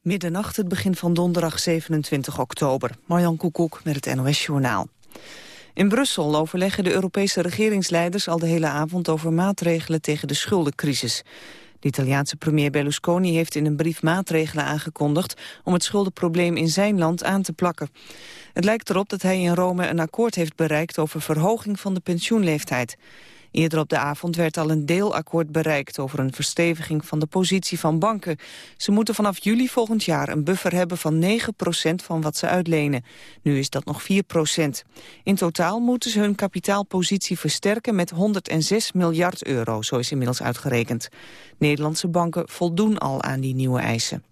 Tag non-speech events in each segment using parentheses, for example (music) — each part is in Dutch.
Middernacht, het begin van donderdag 27 oktober. Marjan Koekoek met het NOS-journaal. In Brussel overleggen de Europese regeringsleiders al de hele avond over maatregelen tegen de schuldencrisis. De Italiaanse premier Berlusconi heeft in een brief maatregelen aangekondigd om het schuldenprobleem in zijn land aan te plakken. Het lijkt erop dat hij in Rome een akkoord heeft bereikt over verhoging van de pensioenleeftijd. Eerder op de avond werd al een deelakkoord bereikt over een versteviging van de positie van banken. Ze moeten vanaf juli volgend jaar een buffer hebben van 9% van wat ze uitlenen. Nu is dat nog 4% In totaal moeten ze hun kapitaalpositie versterken met 106 miljard euro, zo is inmiddels uitgerekend. Nederlandse banken voldoen al aan die nieuwe eisen.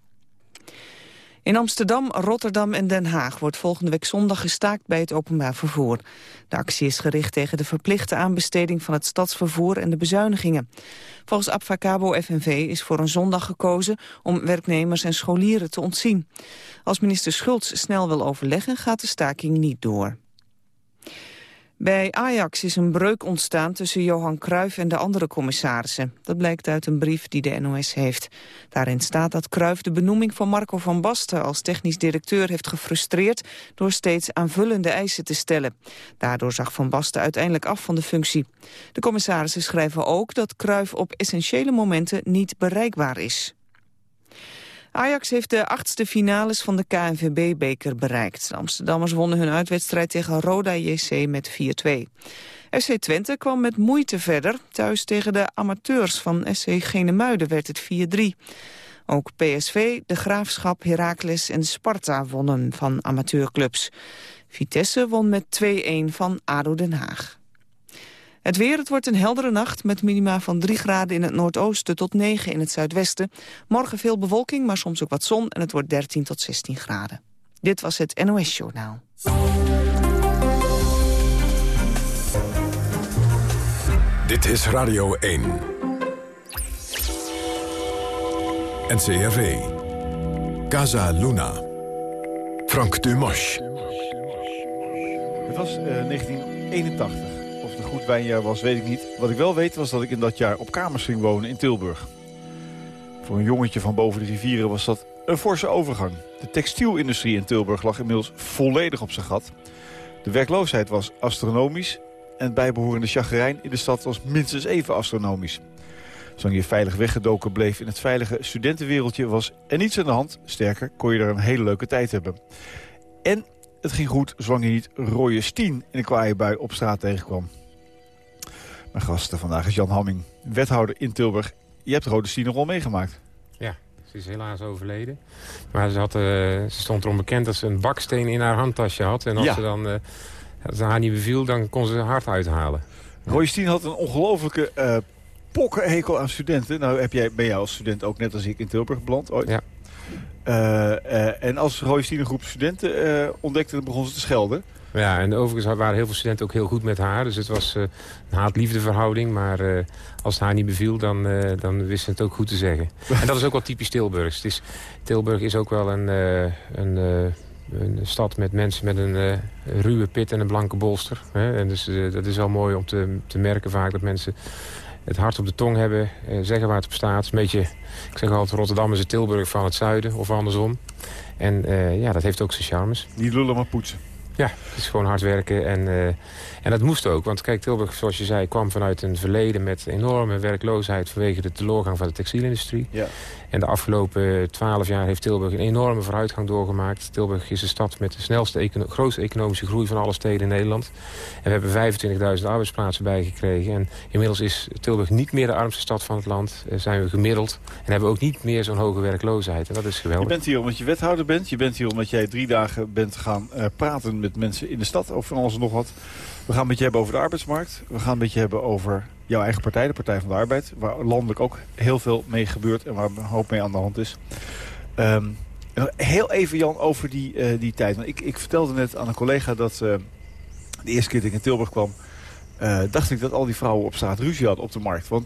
In Amsterdam, Rotterdam en Den Haag wordt volgende week zondag gestaakt bij het openbaar vervoer. De actie is gericht tegen de verplichte aanbesteding van het stadsvervoer en de bezuinigingen. Volgens Abfacabo FNV is voor een zondag gekozen om werknemers en scholieren te ontzien. Als minister Schultz snel wil overleggen gaat de staking niet door. Bij Ajax is een breuk ontstaan tussen Johan Cruijff en de andere commissarissen. Dat blijkt uit een brief die de NOS heeft. Daarin staat dat Cruijff de benoeming van Marco van Basten als technisch directeur heeft gefrustreerd door steeds aanvullende eisen te stellen. Daardoor zag Van Basten uiteindelijk af van de functie. De commissarissen schrijven ook dat Cruijff op essentiële momenten niet bereikbaar is. Ajax heeft de achtste finales van de KNVB-beker bereikt. De Amsterdammers wonnen hun uitwedstrijd tegen Roda JC met 4-2. SC Twente kwam met moeite verder. Thuis tegen de amateurs van SC Genemuiden werd het 4-3. Ook PSV, De Graafschap, Heracles en Sparta wonnen van amateurclubs. Vitesse won met 2-1 van ADO Den Haag. Het weer, het wordt een heldere nacht met minima van 3 graden in het noordoosten tot 9 in het zuidwesten. Morgen veel bewolking, maar soms ook wat zon en het wordt 13 tot 16 graden. Dit was het NOS Journaal. Dit is Radio 1. NCRV. Casa Luna. Frank Dumas. Het was uh, 1981 goed wijnjaar was, weet ik niet. Wat ik wel weet was dat ik in dat jaar op kamers ging wonen in Tilburg. Voor een jongetje van boven de rivieren was dat een forse overgang. De textielindustrie in Tilburg lag inmiddels volledig op zijn gat. De werkloosheid was astronomisch en het bijbehorende chagrijn in de stad was minstens even astronomisch. Zolang je veilig weggedoken bleef in het veilige studentenwereldje was er niets aan de hand. Sterker, kon je er een hele leuke tijd hebben. En het ging goed zolang je niet rode stien in een kwaaie bui op straat tegenkwam. Mijn gast vandaag is Jan Hamming, wethouder in Tilburg. Je hebt Rode Stien nog wel meegemaakt. Ja, ze is helaas overleden. Maar ze, had, uh, ze stond erom bekend dat ze een baksteen in haar handtasje had. En als ze dan uh, als haar niet beviel, dan kon ze haar hart uithalen. Roy had een ongelofelijke uh, pokkenhekel aan studenten. Nou heb jij, ben jij als student ook net als ik in Tilburg beland ooit. Ja. en als Roy een groep studenten ontdekte, dan begon ze te schelden. Ja, en overigens waren heel veel studenten ook heel goed met haar. Dus het was uh, een haat-liefde verhouding. Maar uh, als het haar niet beviel, dan, uh, dan wist ze het ook goed te zeggen. en dat is ook wel typisch Tilburgs. Het is, Tilburg is ook wel een, een, een stad met mensen met een ruwe pit en een blanke bolster. Hè? En dus dat is wel mooi om te, te merken vaak dat mensen het hart op de tong hebben. zeggen waar het op staat. een beetje, ik zeg altijd, Rotterdam is het Tilburg van het zuiden of andersom. En ja, dat heeft ook zijn charmes. Niet lullen, maar poetsen. Ja, het is gewoon hard werken en, uh, en dat moest ook. Want kijk, Tilburg, zoals je zei, kwam vanuit een verleden met enorme werkloosheid vanwege de teleurgang van de textielindustrie. Ja. En de afgelopen twaalf jaar heeft Tilburg een enorme vooruitgang doorgemaakt. Tilburg is de stad met de snelste, grootste economische groei van alle steden in Nederland. En we hebben 25.000 arbeidsplaatsen bijgekregen. En inmiddels is Tilburg niet meer de armste stad van het land. Uh, zijn we gemiddeld. En hebben we ook niet meer zo'n hoge werkloosheid. En dat is geweldig. Je bent hier omdat je wethouder bent. Je bent hier omdat jij drie dagen bent gaan uh, praten met mensen in de stad over alles en nog wat. We gaan een beetje hebben over de arbeidsmarkt. We gaan een beetje hebben over jouw eigen partij, de Partij van de Arbeid. Waar landelijk ook heel veel mee gebeurt en waar een hoop mee aan de hand is. Um, heel even Jan over die, uh, die tijd. Want ik, ik vertelde net aan een collega dat uh, de eerste keer dat ik in Tilburg kwam... Uh, dacht ik dat al die vrouwen op straat ruzie hadden op de markt. Want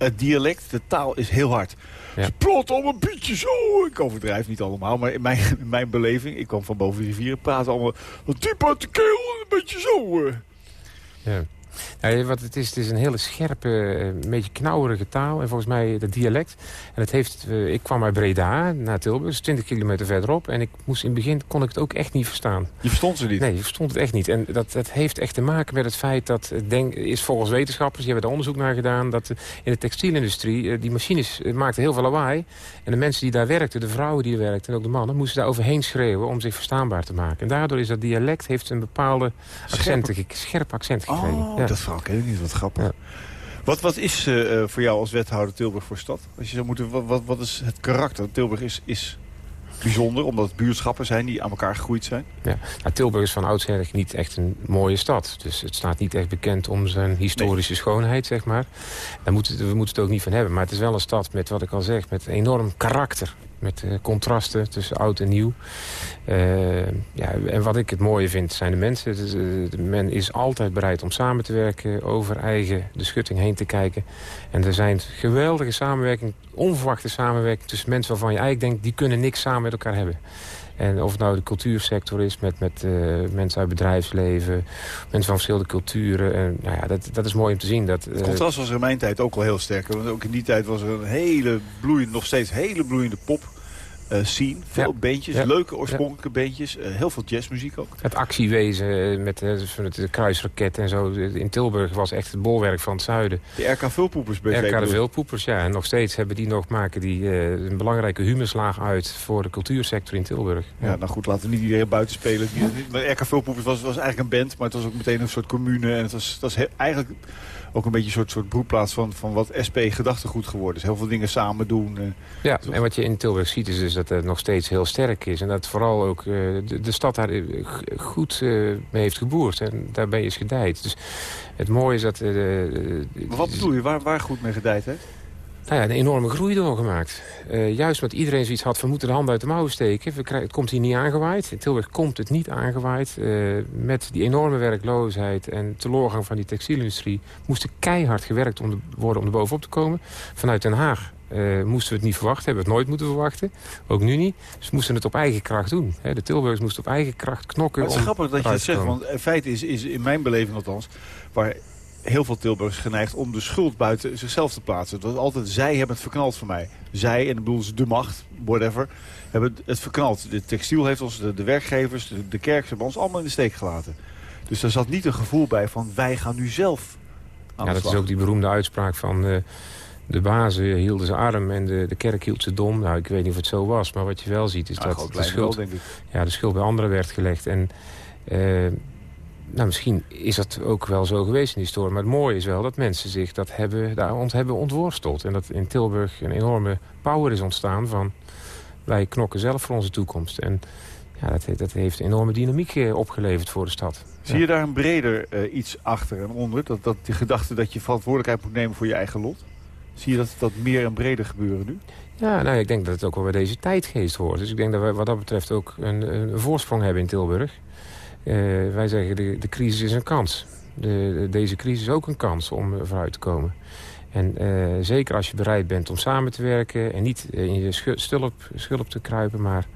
het dialect, de taal is heel hard. Ja. Ze praten allemaal een beetje zo. Ik overdrijf niet allemaal, maar in mijn, in mijn beleving... ik kwam van boven de rivieren, praten allemaal diep uit de keel, een beetje zo. Ja. Nou, wat het is, het is een hele scherpe, een beetje knauwerige taal. En volgens mij dat dialect. En het heeft, ik kwam uit Breda naar Tilburg, 20 kilometer verderop. En ik moest in het begin kon ik het ook echt niet verstaan. Je verstond ze niet? Nee, je verstond het echt niet. En dat, dat heeft echt te maken met het feit dat, denk, is volgens wetenschappers, die hebben daar onderzoek naar gedaan, dat in de textielindustrie, die machines maakten heel veel lawaai. En de mensen die daar werkten, de vrouwen die er werkten en ook de mannen, moesten daar overheen schreeuwen om zich verstaanbaar te maken. En daardoor is dat dialect heeft een bepaalde accenten, scherp, scherp accent gekregen. Oh, ja. dat verhaal ken ik niet. Wat grappig. Ja. Wat, wat is uh, voor jou als wethouder Tilburg voor stad? Als je zou moeten, wat, wat, wat is het karakter? Tilburg is, is bijzonder, omdat het buurtschappen zijn die aan elkaar gegroeid zijn. Ja. Nou, Tilburg is van oudsher niet echt een mooie stad. Dus het staat niet echt bekend om zijn historische schoonheid, zeg maar. Daar moeten, we moeten het ook niet van hebben. Maar het is wel een stad met, wat ik al zeg, met enorm karakter met uh, contrasten tussen oud en nieuw. Uh, ja, en wat ik het mooie vind zijn de mensen. Dus, uh, men is altijd bereid om samen te werken, over eigen de schutting heen te kijken. En er zijn geweldige samenwerking, onverwachte samenwerking tussen mensen waarvan je eigenlijk denkt... die kunnen niks samen met elkaar hebben. En of het nou de cultuursector is met, met uh, mensen uit bedrijfsleven... mensen van verschillende culturen. En, nou ja, dat, dat is mooi om te zien. Dat, uh, het contrast was er in mijn tijd ook wel heel sterk. Want ook in die tijd was er een hele bloeiende, nog steeds hele bloeiende pop scene. Veel beentjes, leuke oorspronkelijke beentjes. Uh, heel veel jazzmuziek ook. Het actiewezen met uh, de kruisraket en zo. In Tilburg was echt het bolwerk van het zuiden. De RK Vulpoepers RK de Vulpoepers, ja. En nog steeds hebben die nog, maken die een belangrijke humuslaag uit... voor de cultuursector in Tilburg. Ja, nou goed, laten we niet iedereen buiten spelen. Maar RK Vulpoepers was, was eigenlijk een band, maar het was ook meteen een soort commune. En het was, het was eigenlijk ook een beetje een soort, soort broedplaats van, van wat SP gedachtegoed geworden is. Heel veel dingen samen doen. Uh, ja, en wat je in Tilburg ziet is dus dat het nog steeds heel sterk is. En dat vooral ook uh, de, de, stad daar goed uh, mee heeft geboerd. En daarbij is gedijd. Dus het mooie is dat... maar wat bedoel je? Waar, waar goed mee gedijd heeft? Nou ja, een enorme groei doorgemaakt. Uh, juist omdat iedereen zoiets had, we moeten de hand uit de mouwen steken. We krijgen, het komt hier niet aangewaaid. In Tilburg komt het niet aangewaaid. Uh, met die enorme werkloosheid en teleurgang van die textielindustrie... moest er keihard gewerkt om de, worden om er bovenop te komen. Vanuit Den Haag uh, moesten we het niet verwachten. Hebben we het nooit moeten verwachten. Ook nu niet. Dus we moesten het op eigen kracht doen. Hè. De Tilburgers moesten op eigen kracht knokken. Maar het is grappig dat je het zegt. Want in feite is, is in mijn beleving althans... waar heel veel Tilburgers geneigd om de schuld buiten zichzelf te plaatsen. Dat altijd zij hebben het verknald voor mij. Zij, en dan bedoelen ze de macht, whatever, hebben het verknald. De textiel heeft ons, de, de werkgevers, de, de kerk, hebben ons allemaal in de steek gelaten. Dus daar zat niet een gevoel bij van wij gaan nu zelf aan Ja, dat is ook die beroemde uitspraak van... Uh, de bazen hielden ze arm en de, de kerk hield ze dom. Nou, ik weet niet of het zo was, maar wat je wel ziet is ja, dat de schuld. Ja, de schuld bij anderen werd gelegd. En uh, nou, misschien is dat ook wel zo geweest in die historie. Maar het mooie is wel dat mensen zich dat hebben, daar ont, hebben ontworsteld. En dat in Tilburg een enorme power is ontstaan van... wij knokken zelf voor onze toekomst. En ja, dat, dat heeft enorme dynamiek eh, opgeleverd voor de stad. Zie je daar een breder uh, iets achter en onder? Dat, dat die gedachte dat je verantwoordelijkheid moet nemen voor je eigen lot? Zie je dat, dat meer en breder gebeuren nu? Ja, nou, ik denk dat het ook wel bij deze tijdgeest hoort. Dus ik denk dat we wat dat betreft ook een, een voorsprong hebben in Tilburg. Uh, wij zeggen de, de crisis is een kans. De, deze crisis is ook een kans om vooruit te komen. En uh, zeker als je bereid bent om samen te werken... en niet in je schulp, schulp te kruipen... maar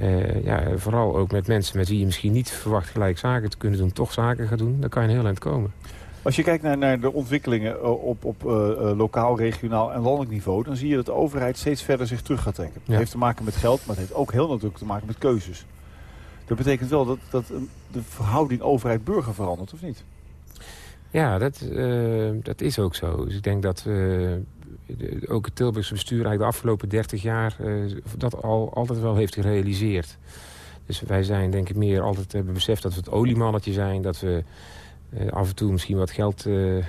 uh, ja, vooral ook met mensen met wie je misschien niet verwacht gelijk zaken te kunnen doen... toch zaken gaat doen, dan kan je een heel eind komen. Als je kijkt naar, naar de ontwikkelingen op, op uh, lokaal, regionaal en landelijk niveau... dan zie je dat de overheid steeds verder zich terug gaat trekken. Ja. Het heeft te maken met geld, maar het heeft ook heel natuurlijk te maken met keuzes. Dat betekent wel dat, dat de verhouding overheid-burger verandert, of niet? Ja, dat, uh, dat is ook zo. Dus ik denk dat ook het Tilburgse bestuur eigenlijk de afgelopen 30 jaar... Uh, dat al, altijd wel heeft gerealiseerd. Dus wij zijn denk ik meer altijd hebben beseft dat we het oliemannetje zijn. Dat we af en toe misschien wat geld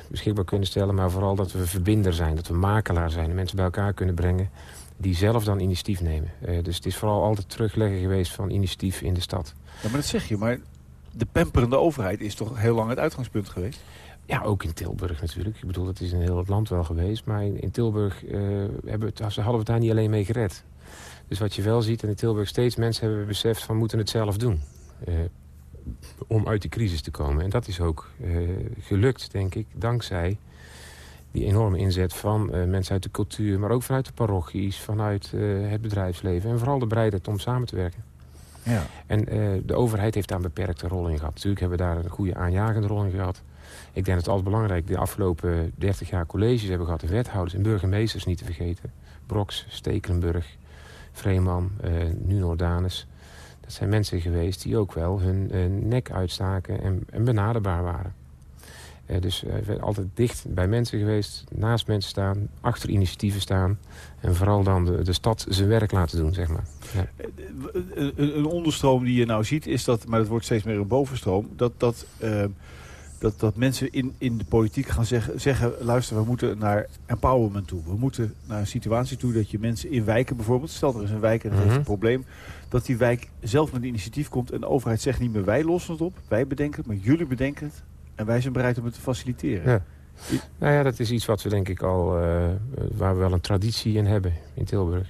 beschikbaar kunnen stellen. Maar vooral dat we verbinder zijn. Dat we makelaar zijn. En mensen bij elkaar kunnen brengen die zelf dan initiatief nemen. Uh, dus het is vooral altijd terugleggen geweest van initiatief in de stad. Ja, maar dat zeg je, maar de pemperende overheid is toch heel lang het uitgangspunt geweest? Ja, ook in Tilburg natuurlijk. Ik bedoel, dat is in heel het land wel geweest. Maar in, in Tilburg uh, hebben het, hadden we het daar niet alleen mee gered. Dus wat je wel ziet, en in Tilburg steeds mensen hebben beseft van moeten het zelf doen. Uh, om uit die crisis te komen. En dat is ook gelukt, denk ik, dankzij die enorme inzet van uh, mensen uit de cultuur... maar ook vanuit de parochies, vanuit uh, het bedrijfsleven... en vooral de bereidheid om samen te werken. Ja. En uh, de overheid heeft daar een beperkte rol in gehad. Natuurlijk hebben we daar een goede aanjagende rol in gehad. Ik denk dat het altijd belangrijk de afgelopen 30 jaar colleges hebben gehad... de wethouders en burgemeesters niet te vergeten. Broks, Stekelenburg, Vreeman, nu. Dat zijn mensen geweest die ook wel hun nek uitstaken en, en benaderbaar waren. Uh, dus uh, altijd dicht bij mensen geweest, naast mensen staan, achter initiatieven staan. En vooral dan de, de stad zijn werk laten doen, zeg maar. Ja. Een, een, onderstroom die je nou ziet is dat, maar het wordt steeds meer een bovenstroom... dat, dat, uh, dat, dat mensen in, in de politiek gaan zeggen, zeggen... luister, we moeten naar empowerment toe. We moeten naar een situatie toe dat je mensen in wijken bijvoorbeeld... stel er is een wijk en er mm -hmm. heeft een probleem... dat die wijk zelf met een initiatief komt... en de overheid zegt niet meer wij lossen het op, wij bedenken het... maar jullie bedenken het en wij zijn bereid om het te faciliteren. Ja. Nou ja, dat is iets wat we denk ik al, uh, waar we wel een traditie in hebben in Tilburg.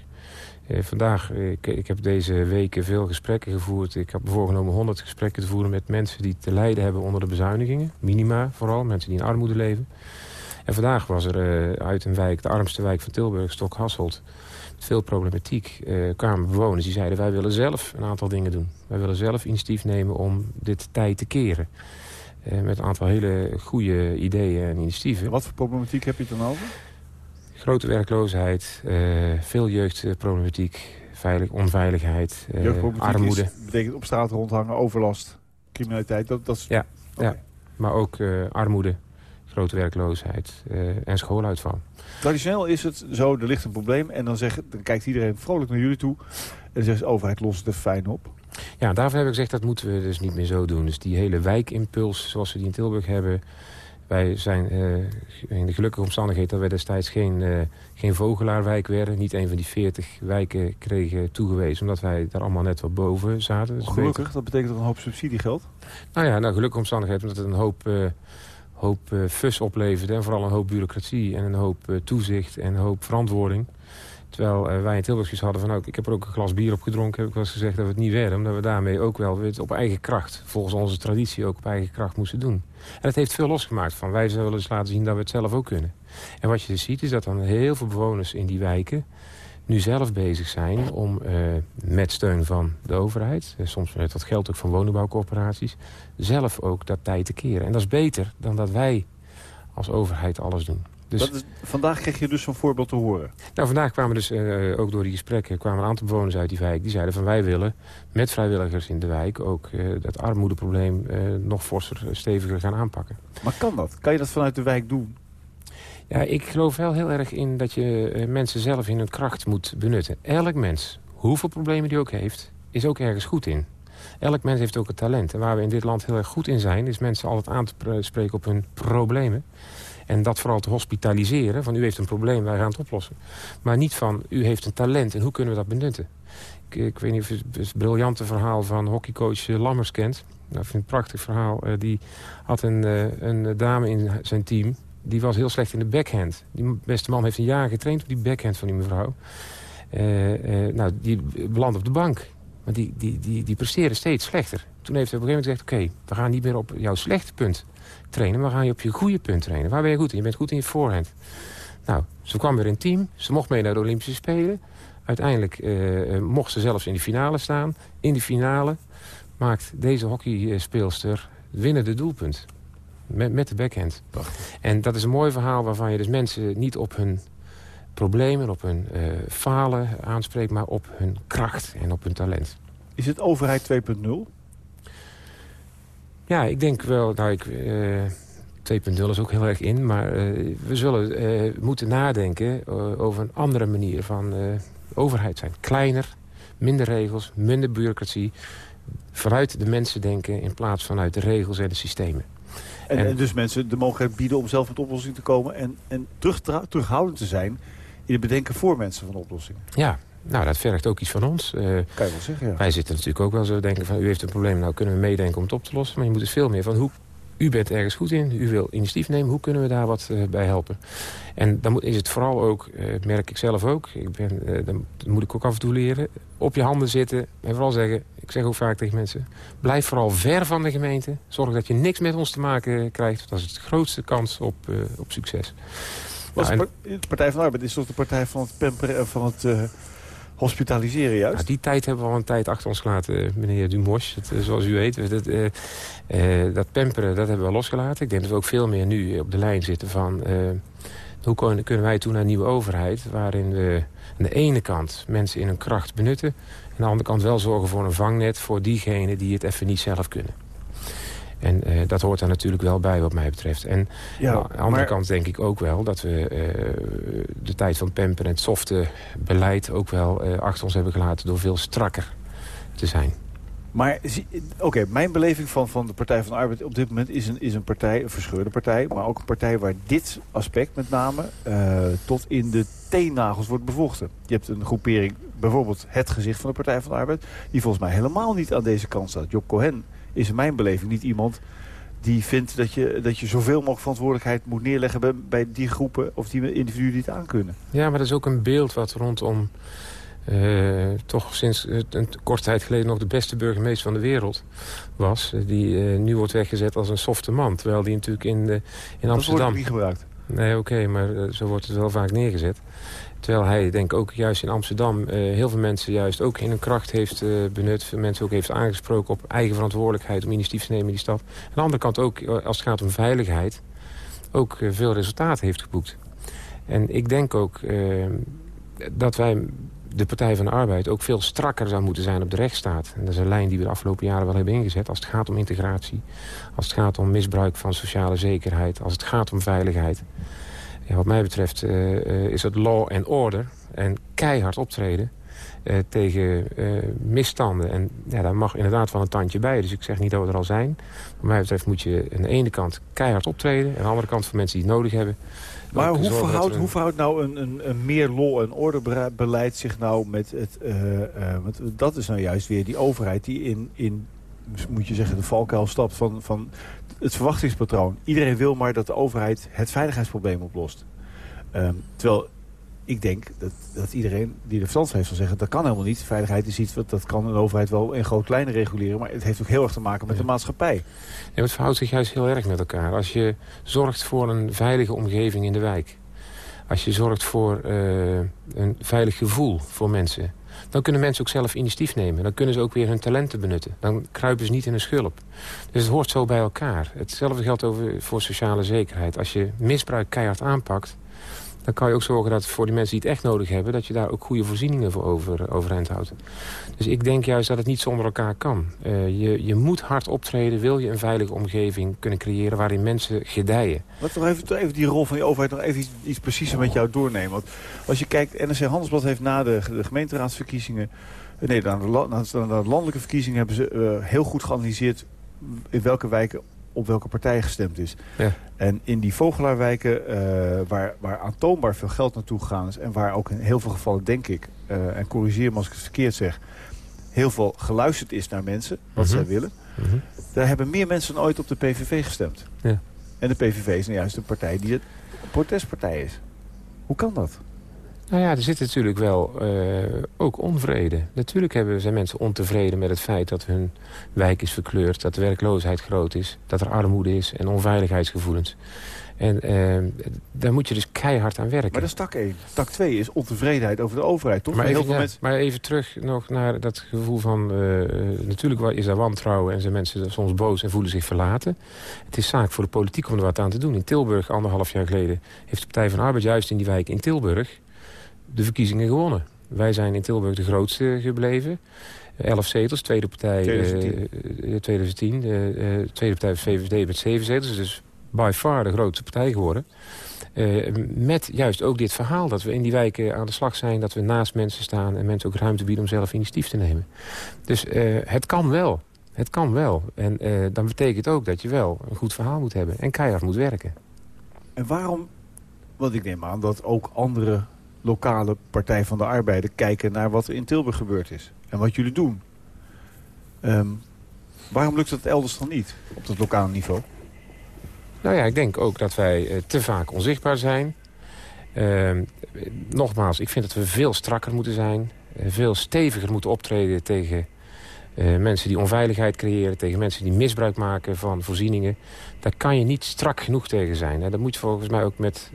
Uh, vandaag, ik, ik, heb deze weken veel gesprekken gevoerd. Ik heb voorgenomen 100 gesprekken te voeren met mensen die te lijden hebben onder de bezuinigingen. Minima vooral, mensen die in armoede leven. En vandaag was er uh, uit een wijk, de armste wijk van Tilburg, Stok-Hasselt, veel problematiek. kwamen bewoners die zeiden, wij willen zelf een aantal dingen doen. Wij willen zelf initiatief nemen om dit tijd te keren. Uh, met een aantal hele goede ideeën en initiatieven. Wat voor problematiek heb je het dan over? Grote werkloosheid, uh, veel jeugdproblematiek, veilig, onveiligheid, uh, armoede. Is, betekent op straat rondhangen, overlast, criminaliteit. Dat, dat is... ja, okay. ja, maar ook armoede, grote werkloosheid en schooluitval. Traditioneel is het zo, er ligt een probleem en dan, dan kijkt iedereen vrolijk naar jullie toe. En dan zegt de overheid lost het er fijn op. Ja, daarvoor heb ik gezegd dat moeten we dus niet meer zo doen. Dus die hele wijkimpuls zoals we die in Tilburg hebben... wij zijn uh, in de gelukkige omstandigheid dat wij destijds geen, uh, geen vogelaarwijk werden. Niet een van die veertig wijken kregen toegewezen... omdat wij daar allemaal net wat boven zaten. Dus gelukkig? Dat betekent toch een hoop subsidiegeld? Nou ja, nou, gelukkige omstandigheid omdat het een hoop... Uh, hoop uh, fus oplevert en vooral een hoop bureaucratie en een hoop uh, toezicht en een hoop verantwoording. Terwijl uh, wij in Tilburg hadden van... ook, ik heb er ook een glas bier op gedronken. Heb ik wel eens gezegd dat we het niet werden. Omdat we daarmee ook wel weer op eigen kracht... volgens onze traditie ook op eigen kracht moesten doen. En dat heeft veel losgemaakt van. Wij zullen eens laten zien dat we het zelf ook kunnen. En wat je dus ziet is dat dan heel veel bewoners in die wijken... nu zelf bezig zijn om uh, met steun van de overheid... Uh, soms met dat geld ook van woningbouwcorporaties... zelf ook dat tijd te keren. En dat is beter dan dat wij als overheid alles doen. Dus, is, vandaag kreeg je dus zo'n voorbeeld te horen? Nou, vandaag kwamen dus uh, ook door die gesprekken kwamen een aantal bewoners uit die wijk. Die zeiden van wij willen met vrijwilligers in de wijk ook uh, dat armoedeprobleem nog forser, steviger gaan aanpakken. Maar kan dat? Kan je dat vanuit de wijk doen? Ja, ik geloof wel heel erg in dat je mensen zelf in hun kracht moet benutten. Elk mens, hoeveel problemen die ook heeft, is ook ergens goed in. Elk mens heeft ook een talent. En waar we in dit land heel erg goed in zijn... is mensen altijd aan te spreken op hun problemen. En dat vooral te hospitaliseren. Van u heeft een probleem, wij gaan het oplossen. Maar niet van u heeft een talent en hoe kunnen we dat benutten. Ik, ik weet niet of je het briljante verhaal van hockeycoach Lammers kent. Dat vind ik een prachtig verhaal. Uh, die had een, een dame in zijn team. Die was heel slecht in de backhand. Die beste man heeft een jaar getraind op die backhand van die mevrouw. Uh, nou, die belandde op de bank. Maar die, die, die, die presteerde steeds slechter. Toen heeft hij op een gegeven moment gezegd... oké, we gaan niet meer op jouw slechte punt trainen, maar ga je op je goede punt trainen. Waar ben je goed in? Je bent goed in je voorhand. Nou, ze kwam weer in team. Ze mocht mee naar de Olympische Spelen. Uiteindelijk uh, mocht ze zelfs in de finale staan. In de finale maakt deze hockeyspeelster winnende doelpunt. Met, met de backhand. Prachtig. En dat is een mooi verhaal waarvan je dus mensen niet op hun problemen, op hun uh, falen aanspreekt... maar op hun kracht en op hun talent. Is het overheid 2.0? Ja, ik denk wel... Nou, ik, uh, 2.0 is ook heel erg in. Maar uh, we zullen uh, moeten nadenken over een andere manier van overheid zijn. Kleiner, minder regels, minder bureaucratie. Vanuit de mensen denken in plaats vanuit de regels en de systemen. En, en, en dus mensen de mogelijkheid bieden om zelf met oplossing te komen... en, en terug, terughoudend te zijn in het bedenken voor mensen van oplossingen. Ja, nou, dat vergt ook iets van ons. Uh, kan je wel zeggen, ja. Wij zitten natuurlijk ook wel zo denken van... u heeft een probleem, nou kunnen we meedenken om het op te lossen. Maar je moet dus veel meer van hoe... U bent ergens goed in, u wil initiatief nemen. Hoe kunnen we daar wat uh, bij helpen? En dan moet, is het vooral ook, uh, merk ik zelf ook... Ik ben, dan moet ik ook af en toe leren... op je handen zitten en vooral zeggen... ik zeg ook vaak tegen mensen... blijf vooral ver van de gemeente. Zorg dat je niks met ons te maken krijgt. Dat is de grootste kans op, op succes. Was de Partij van de Arbeid is toch de partij van het pamperen... van het hospitaliseren juist? Die tijd hebben we al een tijd achter ons gelaten, meneer Dumos. Dat, zoals u weet, dat, dat pamperen dat hebben we losgelaten. Ik denk dat we ook veel meer nu op de lijn zitten van... hoe kunnen wij toen naar een nieuwe overheid... waarin we aan de ene kant mensen in hun kracht benutten... en aan de andere kant wel zorgen voor een vangnet... voor diegenen die het even niet zelf kunnen. En uh, dat hoort er natuurlijk wel bij wat mij betreft. En ja, aan de andere kant denk ik ook wel dat we uh, de tijd van pempen en het softe beleid... ook wel uh, achter ons hebben gelaten door veel strakker te zijn. Maar oké, mijn beleving van, van de Partij van de Arbeid op dit moment is een, is een partij, een verscheurde partij. Maar ook een partij waar dit aspect met name tot in de teennagels wordt bevochten. Je hebt een groepering, bijvoorbeeld het gezicht van de Partij van de Arbeid... die volgens mij helemaal niet aan deze kant staat. Job Cohen is in mijn beleving niet iemand die vindt dat je, dat je zoveel mogelijk verantwoordelijkheid moet neerleggen bij, bij die groepen of die individuen die het aankunnen. Ja, maar dat is ook een beeld wat rondom uh, toch sinds een korte tijd geleden nog de beste burgemeester van de wereld was. Die uh, nu wordt weggezet als een softe man. Terwijl die natuurlijk in, in Amsterdam... Dat wordt niet gebruikt. Nee, oké, maar zo wordt het wel vaak neergezet. Terwijl hij, denk ik, ook juist in Amsterdam... Uh, heel veel mensen juist ook in hun kracht heeft uh, benut. Veel mensen ook heeft aangesproken op eigen verantwoordelijkheid... om initiatief te nemen in die stad. Aan de andere kant ook, eh, als het gaat om veiligheid... ook veel resultaten heeft geboekt. En ik denk ook dat wij, de Partij van de Arbeid... ook veel strakker zou moeten zijn op de rechtsstaat. En dat is een lijn die we de afgelopen jaren wel hebben ingezet... als het gaat om integratie, als het gaat om misbruik van sociale zekerheid... als het gaat om veiligheid... Ja, wat mij betreft uh, is het law and order en keihard optreden uh, tegen misstanden. En ja, daar mag inderdaad wel een tandje bij. Dus ik zeg niet dat we er al zijn. Wat mij betreft moet je aan de ene kant keihard optreden... en aan de andere kant voor mensen die het nodig hebben... Maar hoe verhoudt, hoe verhoudt nou een, een, een meer law en order beleid zich nou met het... want dat is nou juist weer die overheid die in, in moet je zeggen, de valkuil stapt van, van het verwachtingspatroon. Iedereen wil maar dat de overheid het veiligheidsprobleem oplost. Um, terwijl ik denk dat, dat iedereen die de verstand heeft zal zeggen... dat kan helemaal niet. Veiligheid is iets wat dat kan een overheid wel in groot lijnen reguleren... maar het heeft ook heel erg te maken met de maatschappij. Ja, het verhoudt zich juist heel erg met elkaar. Als je zorgt voor een veilige omgeving in de wijk... als je zorgt voor uh, een veilig gevoel voor mensen dan kunnen mensen ook zelf initiatief nemen. Dan kunnen ze ook weer hun talenten benutten. Dan kruipen ze niet in een schulp. Dus het hoort zo bij elkaar. Hetzelfde geldt over, voor sociale zekerheid. Als je misbruik keihard aanpakt dan kan je ook zorgen dat voor die mensen die het echt nodig hebben... dat je daar ook goede voorzieningen voor over, overeind houdt. Dus ik denk juist dat het niet zonder elkaar kan. Uh, je, je moet hard optreden, wil je een veilige omgeving kunnen creëren... waarin mensen gedijen. Laten we even, even die rol van je overheid nog even iets, iets preciezer met jou doornemen. Want als je kijkt, NRC Handelsblad heeft na de, gemeenteraadsverkiezingen... Eh, nee, na de, landelijke verkiezingen hebben ze uh, heel goed geanalyseerd... in welke wijken op welke partij gestemd is. Ja. En in die vogelaarwijken, uh, waar, waar aantoonbaar veel geld naartoe gegaan is... en waar ook in heel veel gevallen, denk ik, uh, en corrigeer me als ik het verkeerd zeg... heel veel geluisterd is naar mensen, wat zij mhm. willen... Mm daar hebben meer mensen dan ooit op de PVV gestemd. Ja. En de PVV is nou juist een partij die een protestpartij is. Hoe kan dat? Nou ja, er zit natuurlijk wel uh, ook onvrede. Natuurlijk hebben, zijn mensen ontevreden met het feit dat hun wijk is verkleurd... dat de werkloosheid groot is, dat er armoede is en onveiligheidsgevoelens. En uh, daar moet je dus keihard aan werken. Maar dat is tak 1. Tak 2 is ontevredenheid over de overheid, toch? Maar, even, ja, mensen... maar even terug nog naar dat gevoel van... Uh, natuurlijk is er wantrouwen en zijn mensen soms boos en voelen zich verlaten. Het is zaak voor de politiek om er wat aan te doen. In Tilburg, anderhalf jaar geleden, heeft de Partij van Arbeid juist in die wijk in Tilburg de verkiezingen gewonnen. Wij zijn in Tilburg de grootste gebleven. Elf zetels, tweede partij 2010. 2010 de tweede partij VVD met zeven zetels. Dus by far de grootste partij geworden. Uh, met juist ook dit verhaal dat we in die wijken aan de slag zijn... dat we naast mensen staan en mensen ook ruimte bieden om zelf initiatief te nemen. Dus uh, het kan wel. Het kan wel. En uh, dan betekent ook dat je wel een goed verhaal moet hebben en keihard moet werken. En waarom, want ik neem aan dat ook andere lokale Partij van de Arbeider kijken naar wat er in Tilburg gebeurd is. En wat jullie doen. Um, waarom lukt dat elders dan niet, op dat lokale niveau? Nou ja, ik denk ook dat wij uh, te vaak onzichtbaar zijn. Uh, nogmaals, ik vind dat we veel strakker moeten zijn. Uh, veel steviger moeten optreden tegen uh, mensen die onveiligheid creëren. Tegen mensen die misbruik maken van voorzieningen. Daar kan je niet strak genoeg tegen zijn. Dat moet volgens mij ook met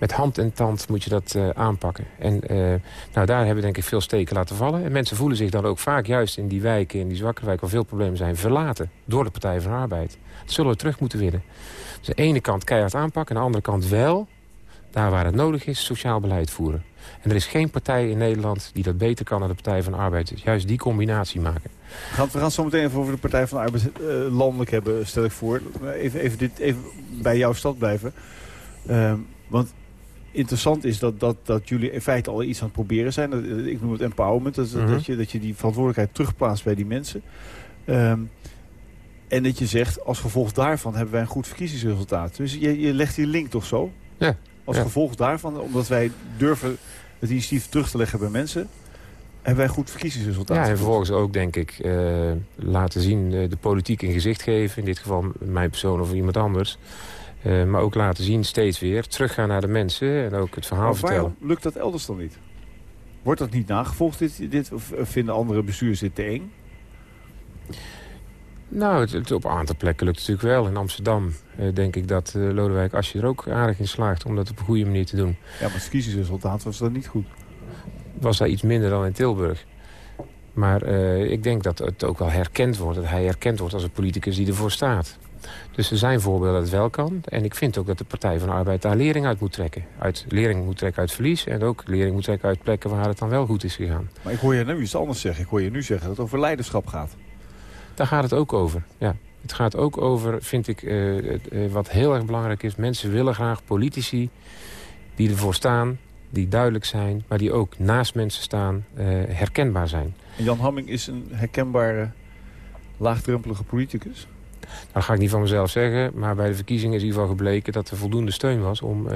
met hand en tand moet je dat aanpakken. En nou, daar hebben we denk ik veel steken laten vallen. En mensen voelen zich dan ook vaak juist in die wijken, in die zwakke wijken... waar veel problemen zijn, verlaten door de Partij van de Arbeid. Dat zullen we terug moeten winnen. Dus aan de ene kant keihard aanpakken, aan de andere kant wel... daar waar het nodig is, sociaal beleid voeren. En er is geen partij in Nederland die dat beter kan dan de Partij van de Arbeid. Juist die combinatie maken. We gaan, het zo meteen even over de Partij van de Arbeid uh, landelijk hebben, stel ik voor. Even, even, dit, even bij jouw stad blijven. Uh, want interessant is dat, dat, dat jullie in feite al iets aan het proberen zijn. Ik noem het empowerment. Dat, mm -hmm. dat, je, dat je die verantwoordelijkheid terugplaatst bij die mensen. Um, en dat je zegt, als gevolg daarvan hebben wij een goed verkiezingsresultaat. Dus je, je legt die link toch zo? Ja. Als gevolg daarvan, omdat wij durven het initiatief terug te leggen bij mensen... hebben wij een goed verkiezingsresultaat. Ja, en vervolgens ook, denk ik, uh, laten zien, uh, de politiek een gezicht geven. In dit geval mijn persoon of iemand anders. Uh, maar ook laten zien, steeds weer, teruggaan naar de mensen en ook het verhaal maar vertellen. lukt dat elders dan niet? Wordt dat niet nagevolgd, dit, dit, of vinden andere bestuurders dit te eng? Nou, het, het, op een aantal plekken lukt het natuurlijk wel. In Amsterdam uh, denk ik dat uh, Lodewijk Asscher er ook aardig in slaagt... om dat op een goede manier te doen. Ja, maar het verkiezingsresultaat was dan niet goed. Was daar iets minder dan in Tilburg. Maar uh, ik denk dat het ook wel herkend wordt. Dat hij herkend wordt als een politicus die ervoor staat. Dus er zijn voorbeelden dat het wel kan. En ik vind ook dat de Partij van de Arbeid daar lering uit moet trekken. Uit, lering moet trekken uit verlies. En ook lering moet trekken uit plekken waar het dan wel goed is gegaan. Maar ik hoor je nu iets anders zeggen. Ik hoor je nu zeggen dat het over leiderschap gaat. Daar gaat het ook over, ja. Het gaat ook over, vind ik, uh, uh, wat heel erg belangrijk is... mensen willen graag politici die ervoor staan, die duidelijk zijn... maar die ook naast mensen staan, uh, herkenbaar zijn. En Jan Hamming is een herkenbare, laagdrempelige politicus? Nou, dat ga ik niet van mezelf zeggen, maar bij de verkiezingen is in ieder geval gebleken... dat er voldoende steun was om,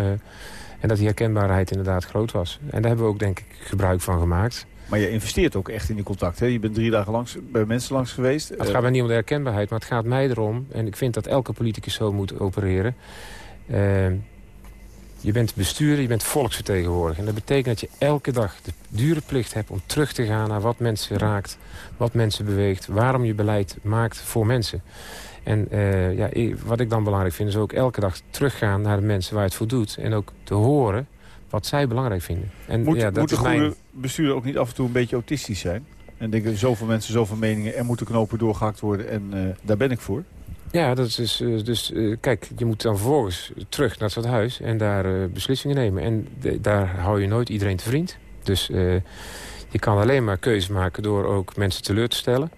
en dat die herkenbaarheid inderdaad groot was. En daar hebben we ook, denk ik, gebruik van gemaakt... Maar je investeert ook echt in die contacten. Je bent drie dagen langs, bij mensen langs geweest. Het gaat mij niet om de herkenbaarheid, maar het gaat mij erom... en ik vind dat elke politicus zo moet opereren... Uh, je bent bestuurder, je bent volksvertegenwoordiger. En dat betekent dat je elke dag de dure plicht hebt om terug te gaan naar wat mensen raakt, wat mensen beweegt, waarom je beleid maakt voor mensen. En uh, ja, wat ik dan belangrijk vind is ook elke dag teruggaan naar de mensen waar het voor doet. En ook te horen wat zij belangrijk vinden. En, moet ja, dat moet een goede mijn... bestuurder ook niet af en toe een beetje autistisch zijn? En denken, zoveel mensen, zoveel meningen, er moeten knopen doorgehakt worden en uh, daar ben ik voor? Ja, dat is dus uh, kijk, je moet dan vervolgens terug naar het stadhuis en daar beslissingen nemen. En de, daar hou je nooit iedereen te vriend. Dus je kan alleen maar keuzes maken door ook mensen teleur te stellen.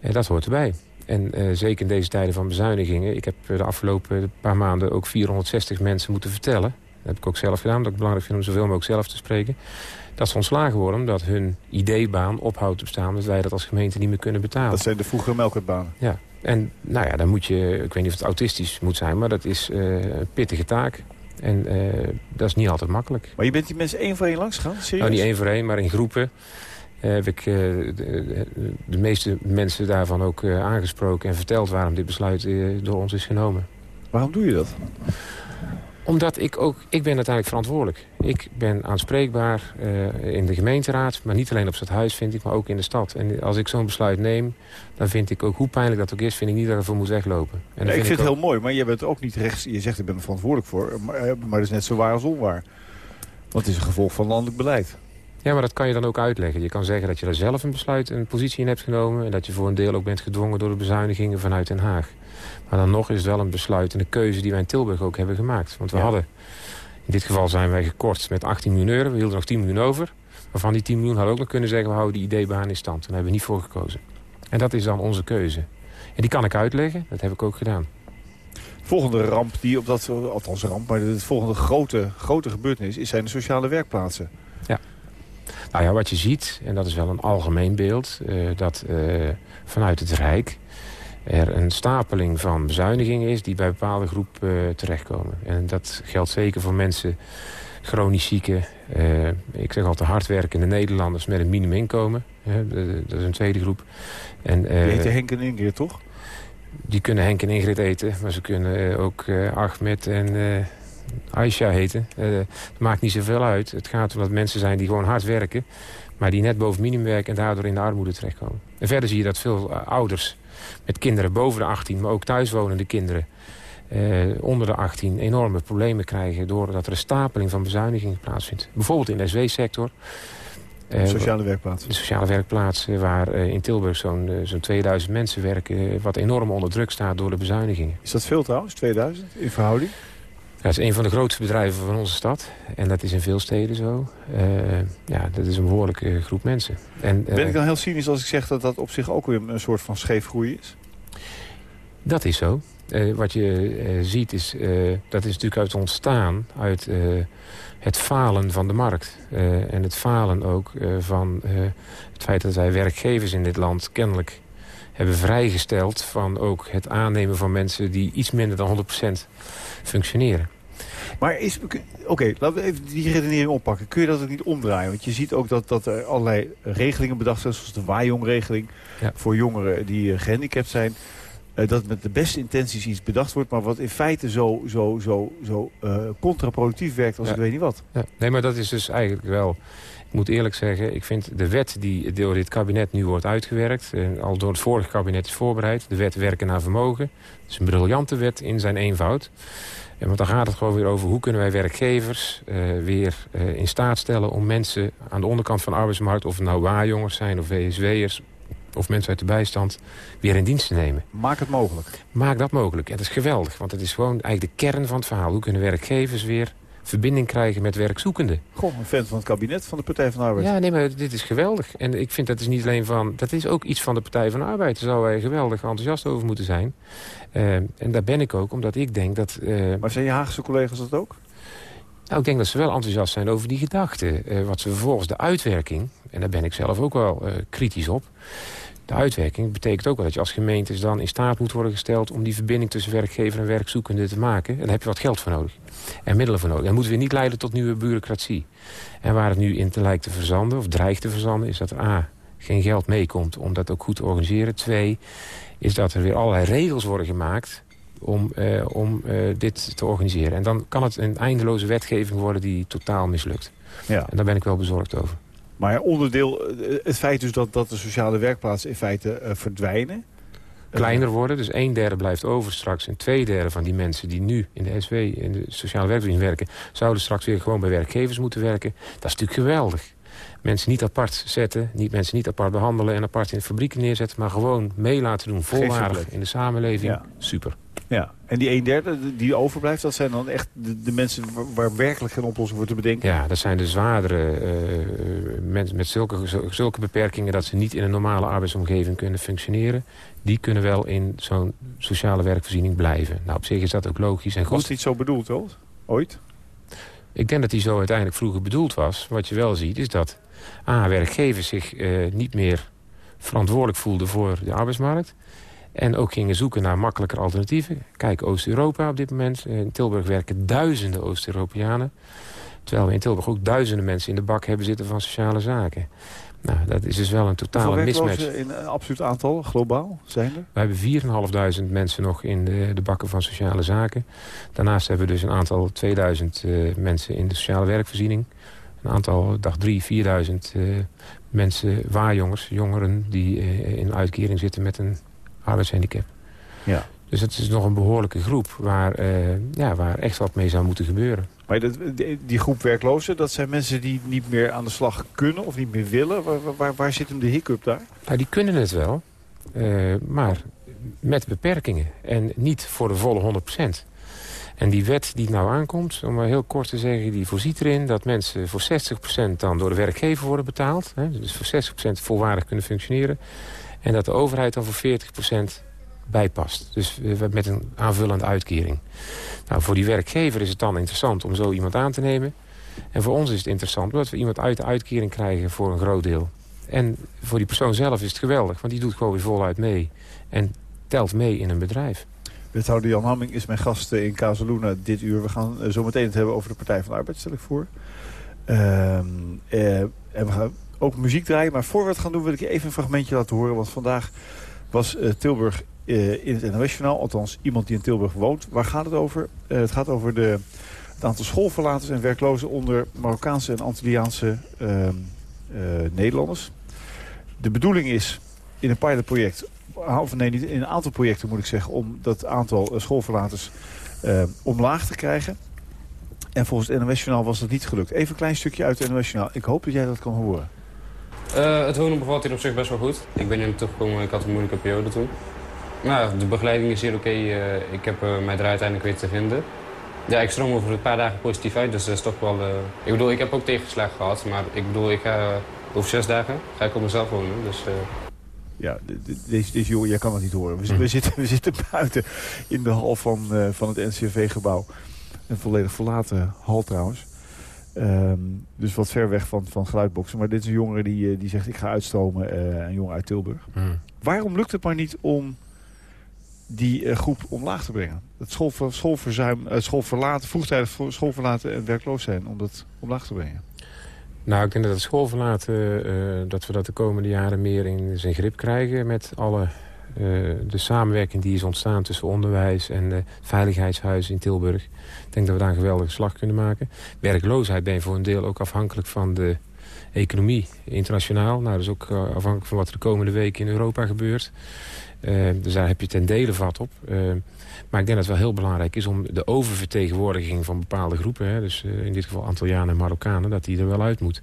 En dat hoort erbij. En zeker in deze tijden van bezuinigingen. Ik heb de afgelopen paar maanden ook 460 mensen moeten vertellen dat heb ik ook zelf gedaan, omdat ik belangrijk vind om zoveel mogelijk zelf te spreken. Dat ze ontslagen worden omdat hun ideebaan ophoudt te bestaan... dat wij dat als gemeente niet meer kunnen betalen. Dat zijn de vroegere melkertbanen. Ja, en nou ja, dan moet je, ik weet niet of het autistisch moet zijn... maar dat is uh, een pittige taak. En uh, dat is niet altijd makkelijk. Maar je bent die mensen één voor één langs gegaan? Serieus? Nou, niet één voor één, maar in groepen. Heb ik uh, de, meeste mensen daarvan ook uh, aangesproken... en verteld waarom dit besluit door ons is genomen. Waarom doe je dat? Omdat ik ook, ik ben uiteindelijk verantwoordelijk. Ik ben aanspreekbaar uh, in de gemeenteraad, maar niet alleen op stadhuis vind ik, maar ook in de stad. En als ik zo'n besluit neem, dan vind ik ook, hoe pijnlijk dat ook is, vind ik niet dat ik ervoor moet weglopen. En ik vind het heel mooi, maar je bent ook niet rechts, je zegt ik ben er verantwoordelijk voor, maar, maar dat is net zo waar als onwaar. Want het is een gevolg van landelijk beleid. Ja, maar dat kan je dan ook uitleggen. Je kan zeggen dat je daar zelf een besluit, een positie in hebt genomen... en dat je voor een deel ook bent gedwongen door de bezuinigingen vanuit Den Haag. Maar dan nog is het wel een besluit en een keuze die wij in Tilburg ook hebben gemaakt. Want we ja. hadden, in dit geval zijn wij gekort met 18 miljoen euro. We hielden nog 10 miljoen over. Maar van die 10 miljoen hadden we ook nog kunnen zeggen... we houden die ideebaan in stand. En daar hebben we niet voor gekozen. En dat is dan onze keuze. En die kan ik uitleggen. Dat heb ik ook gedaan. Volgende ramp die op dat, althans ramp, maar de volgende grote, grote gebeurtenis is zijn de sociale werkplaatsen. Nou ja, wat je ziet, en dat is wel een algemeen beeld, uh, dat uh, vanuit het Rijk er een stapeling van bezuinigingen is die bij bepaalde groepen uh, terechtkomen. En dat geldt zeker voor mensen, chronisch zieken, ik zeg altijd hardwerkende Nederlanders met een minimuminkomen. Dat is een tweede groep. En, die heten Henk en Ingrid, toch? Die kunnen Henk en Ingrid eten, maar ze kunnen ook Ahmed en Aisha heten. dat maakt niet zoveel uit. Het gaat om dat mensen zijn die gewoon hard werken, maar die net boven minimum werken en daardoor in de armoede terechtkomen. En verder zie je dat veel ouders met kinderen boven de 18, maar ook thuiswonende kinderen... onder de 18 enorme problemen krijgen... doordat er een stapeling van bezuinigingen plaatsvindt. Bijvoorbeeld in de SW-sector. De sociale werkplaats. De sociale werkplaats waar in Tilburg zo'n zo'n 2000 mensen werken... wat enorm onder druk staat door de bezuinigingen. Is dat veel trouwens, 2000 in verhouding? Dat is een van de grootste bedrijven van onze stad. En dat is in veel steden zo. Uh, ja, dat is een behoorlijke groep mensen. En, ben ik dan heel cynisch als ik zeg dat dat op zich ook weer een soort van scheefgroei is? Dat is zo. Uh, wat je ziet is, dat is natuurlijk uit ontstaan uit het falen van de markt. en het falen ook van het feit dat wij werkgevers in dit land kennelijk hebben vrijgesteld... van ook het aannemen van mensen die iets minder dan 100% functioneren. Maar is... Oké, laten we even die redenering oppakken. Kun je dat ook niet omdraaien? Want je ziet ook dat, dat er allerlei regelingen bedacht zijn... zoals de Wajong-regeling ja. voor jongeren die gehandicapt zijn... Uh, dat met de beste intenties iets bedacht wordt... maar wat in feite zo, zo, zo, zo uh, contraproductief werkt als ja. ik weet niet wat. Ja. Nee, maar dat is dus eigenlijk wel ik moet eerlijk zeggen, ik vind de wet die door dit kabinet nu wordt uitgewerkt... en al door het vorige kabinet is voorbereid... de wet werken naar vermogen. Het is een briljante wet in zijn eenvoud. En want dan gaat het gewoon weer over hoe kunnen wij werkgevers uh, weer uh, in staat stellen... om mensen aan de onderkant van de arbeidsmarkt... of het nou waarjongers zijn of WSW'ers of mensen uit de bijstand weer in dienst te nemen. Maak het mogelijk. Maak dat mogelijk. Dat is geweldig, want het is gewoon eigenlijk de kern van het verhaal. Hoe kunnen werkgevers weer verbinding krijgen met werkzoekenden. Goh, een fan van het kabinet van de Partij van de Arbeid. Ja, nee, maar dit is geweldig. En ik vind dat is niet alleen van... Dat is ook iets van de Partij van de Arbeid. Daar zouden wij geweldig enthousiast over moeten zijn. Uh, en daar ben ik ook, omdat ik denk dat... Uh, maar zijn je Haagse collega's dat ook? Nou, ik denk dat ze wel enthousiast zijn over die gedachten. Uh, wat ze vervolgens de uitwerking... en daar ben ik zelf ook wel kritisch op... De uitwerking betekent ook wel dat je als gemeentes dan in staat moet worden gesteld... om die verbinding tussen werkgever en werkzoekende te maken. En daar heb je wat geld voor nodig. En middelen voor nodig. En moeten we niet leiden tot nieuwe bureaucratie. En waar het nu in te lijkt te verzanden, of dreigt te verzanden... is dat er A, geen geld meekomt om dat ook goed te organiseren. Twee, is dat er weer allerlei regels worden gemaakt om, eh, om eh, dit te organiseren. En dan kan het een eindeloze wetgeving worden die totaal mislukt. Ja. En daar ben ik wel bezorgd over. Maar onderdeel, eh, het feit dus dat, dat de sociale werkplaatsen in feite uh, verdwijnen... Kleiner worden, dus een derde blijft over straks. En twee derde van die mensen die nu in de SW, in de sociale werkvoorziening werken... zouden straks weer gewoon bij werkgevers moeten werken. Dat is natuurlijk geweldig. Mensen niet apart zetten, niet, mensen niet apart behandelen... en apart in fabrieken neerzetten, maar gewoon mee laten doen... volwaardig in de samenleving. Super. Ja, en die een derde die overblijft, dat zijn dan echt de, de mensen waar werkelijk geen oplossing voor te bedenken? Ja, dat zijn de zwaardere uh, mensen met zulke, zulke beperkingen dat ze niet in een normale arbeidsomgeving kunnen functioneren. Die kunnen wel in zo'n sociale werkvoorziening blijven. Nou, op zich is dat ook logisch en goed. Was het niet zo bedoeld, hoor? Ooit? Ik denk dat die zo uiteindelijk vroeger bedoeld was. Wat je wel ziet is dat A, werkgevers zich uh, niet meer verantwoordelijk voelden voor de arbeidsmarkt. En ook gingen zoeken naar makkelijker alternatieven. Kijk, Oost-Europa op dit moment. In Tilburg werken duizenden Oost-Europeanen. Terwijl we in Tilburg ook duizenden mensen in de bak hebben zitten van sociale zaken. Nou, dat is dus wel een totale mismatch. in een absoluut aantal, globaal, zijn er? We hebben 4.500 mensen nog in de, de, bakken van sociale zaken. Daarnaast hebben we dus een aantal 2000 uh, mensen in de sociale werkvoorziening. Een aantal, dag 3, 4000 uh, mensen, waarjongers, jongeren... die uh, in uitkering zitten met een arbeidshandicap. Ja. Dus het is nog een behoorlijke groep waar, uh, ja, waar echt wat mee zou moeten gebeuren. Maar dat, die groep werklozen, dat zijn mensen die niet meer aan de slag kunnen of niet meer willen. Waar, waar, waar zit hem de hiccup daar? Nou, die kunnen het wel, uh, maar met beperkingen. En niet voor de volle 100%. En die wet die nou aankomt, om maar heel kort te zeggen... die voorziet erin dat mensen voor 60% dan door de werkgever worden betaald. Hè, dus voor 60% volwaardig kunnen functioneren. En dat de overheid dan voor 40% bijpast. Dus met een aanvullende uitkering. Nou, voor die werkgever is het dan interessant om zo iemand aan te nemen. En voor ons is het interessant omdat we iemand uit de uitkering krijgen voor een groot deel. En voor die persoon zelf is het geweldig, want die doet gewoon weer voluit mee. En telt mee in een bedrijf. Wethouder Jan Hamming is mijn gast in Kazeluna dit uur. We gaan eh, zo meteen het hebben over de Partij van de Arbeid, stel ik voor. Uh, eh, en we gaan ook muziek draaien. Maar voor we het gaan doen wil ik je even een fragmentje laten horen. Want vandaag was uh, Tilburg uh, in het NOS-journaal. Althans, iemand die in Tilburg woont. Waar gaat het over? Uh, het gaat over de, het aantal schoolverlaters en werklozen... onder Marokkaanse en Antilliaanse ehm, Nederlanders. De bedoeling is in een pilotproject... of nee, niet in een aantal projecten moet ik zeggen... om dat aantal schoolverlaters omlaag te krijgen. En volgens het NOS-journaal was dat niet gelukt. Even een klein stukje uit het NOS-journaal. Ik hoop dat jij dat kan horen. Uh, het wonen bevalt hier op zich best wel goed. Ik ben hier teruggekomen, ik had een moeilijke periode toen. Nou, de begeleiding is hier oké. Uh, ik heb uh, mij er uiteindelijk weer te vinden. Ja, ik stroom over een paar dagen positief uit, dus dat is toch wel... Ik bedoel, ik heb ook tegenslag gehad, maar ik bedoel, ik ga over zes dagen ga ik op mezelf wonen. Dus, Ja, deze, deze jongen, jij kan het niet horen. We, we, hm. zitten, we zitten buiten in de hal van, van het NCV-gebouw. Een volledig verlaten hal trouwens. Ehm, dus wat ver weg van, van geluidboksen. Maar dit is een jongere die, eh, die zegt ik ga uitstromen. Uh, een jongen uit Tilburg. Hmm. Waarom lukt het maar niet om die uh, groep omlaag te brengen? Het schoolver, schoolverzuim, uh, schoolverlaten, vroegtijdig schoolverlaten en werkloos zijn. Om dat omlaag te brengen. Nou, ik denk dat het schoolverlaten, dat we dat de komende jaren meer in zijn grip krijgen met alle eh, de samenwerking die is ontstaan tussen onderwijs en de veiligheidshuis in Tilburg. Ik denk dat we daar een geweldige slag kunnen maken. Werkloosheid ben je voor een deel ook afhankelijk van de economie internationaal. Nou, dat is ook eh, afhankelijk van wat er de komende weken in Europa gebeurt. Dus daar heb je ten dele vat op. maar ik denk dat het wel heel belangrijk is om de oververtegenwoordiging van bepaalde groepen... Hè, dus in dit geval Antillianen en Marokkanen, dat die er wel uit moet.